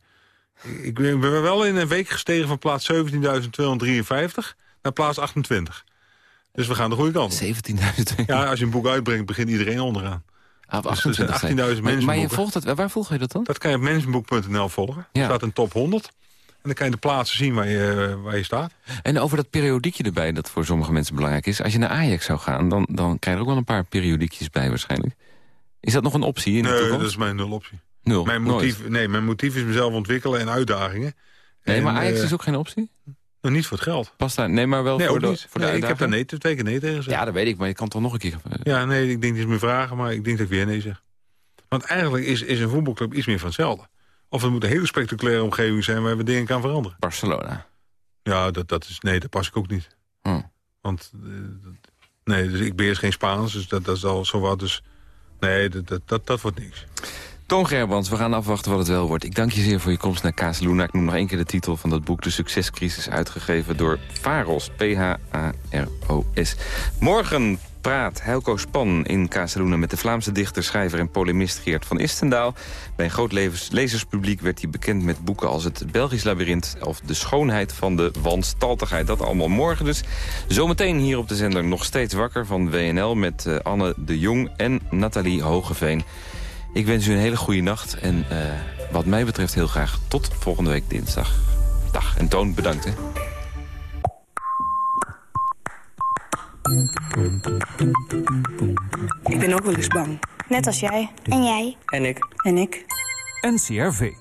Ik ben wel in een week gestegen van plaats 17.253 naar plaats 28. Dus we gaan de goede kant op. 17.000. Ja, als je een boek uitbrengt, begint iedereen onderaan. Ah, Dus er zijn 28 zijn. 18.000 Maar, maar je volgt het, waar volg je dat dan? Dat kan je op managementboek.nl volgen. Ja. Er staat een top 100. En dan kan je de plaatsen zien waar je, waar je staat. En over dat periodiekje erbij, dat voor sommige mensen belangrijk is. Als je naar Ajax zou gaan, dan, dan krijg je er ook wel een paar periodiekjes bij waarschijnlijk. Is dat nog een optie in de Nee, toekomst? dat is mijn nul optie. Nul, Mijn nooit. motief, nee, mijn motief is mezelf ontwikkelen en uitdagingen. Nee, En, maar Ajax eh, is ook geen optie? Nog niet voor het geld. Past daar, nee, maar wel Nee, voor de, niet. voor de Nee, ik heb daar nee, twee keer nee tegen gezegd. Ja, dat weet ik, maar je kan toch nog een keer... Ja, nee, ik denk niet meer vragen, maar ik denk dat ik weer nee zeg. Want eigenlijk is, is een voetbalclub iets meer van hetzelfde. Of het moet een hele spectaculaire omgeving zijn waar we dingen kan veranderen. Barcelona. Ja, dat, dat is, nee, dat pas ik ook niet. Hm. Want, eh, nee, dus ik beheers geen Spaans, dus dat, dat is al zo wat. Dus nee, dat, dat, dat, dat wordt niks. Toon Gerbrands, we gaan afwachten wat het wel wordt. Ik dank je zeer voor je komst naar Kazeluna. Ik noem nog één keer de titel van dat boek... De Succescrisis, uitgegeven door Faros. P-H-A-R-O-S. Morgen praat. Helco Span in Casaluna met de Vlaamse dichter, schrijver en polemist Geert van Istendaal. Bij een groot lezerspubliek werd hij bekend met boeken als Het Belgisch Labyrinth... of De Schoonheid van de Wanstaltigheid. Dat allemaal morgen dus. Zometeen hier op de zender nog steeds wakker van WNL... met eh, Anne de Jong en Nathalie Hogeveen. Ik wens u een hele goede nacht en eh, wat mij betreft heel graag tot volgende week dinsdag. Dag en Toon, bedankt hè. Ik ben ook wel eens bang. Net als jij. En jij? En ik. En ik. NCRV.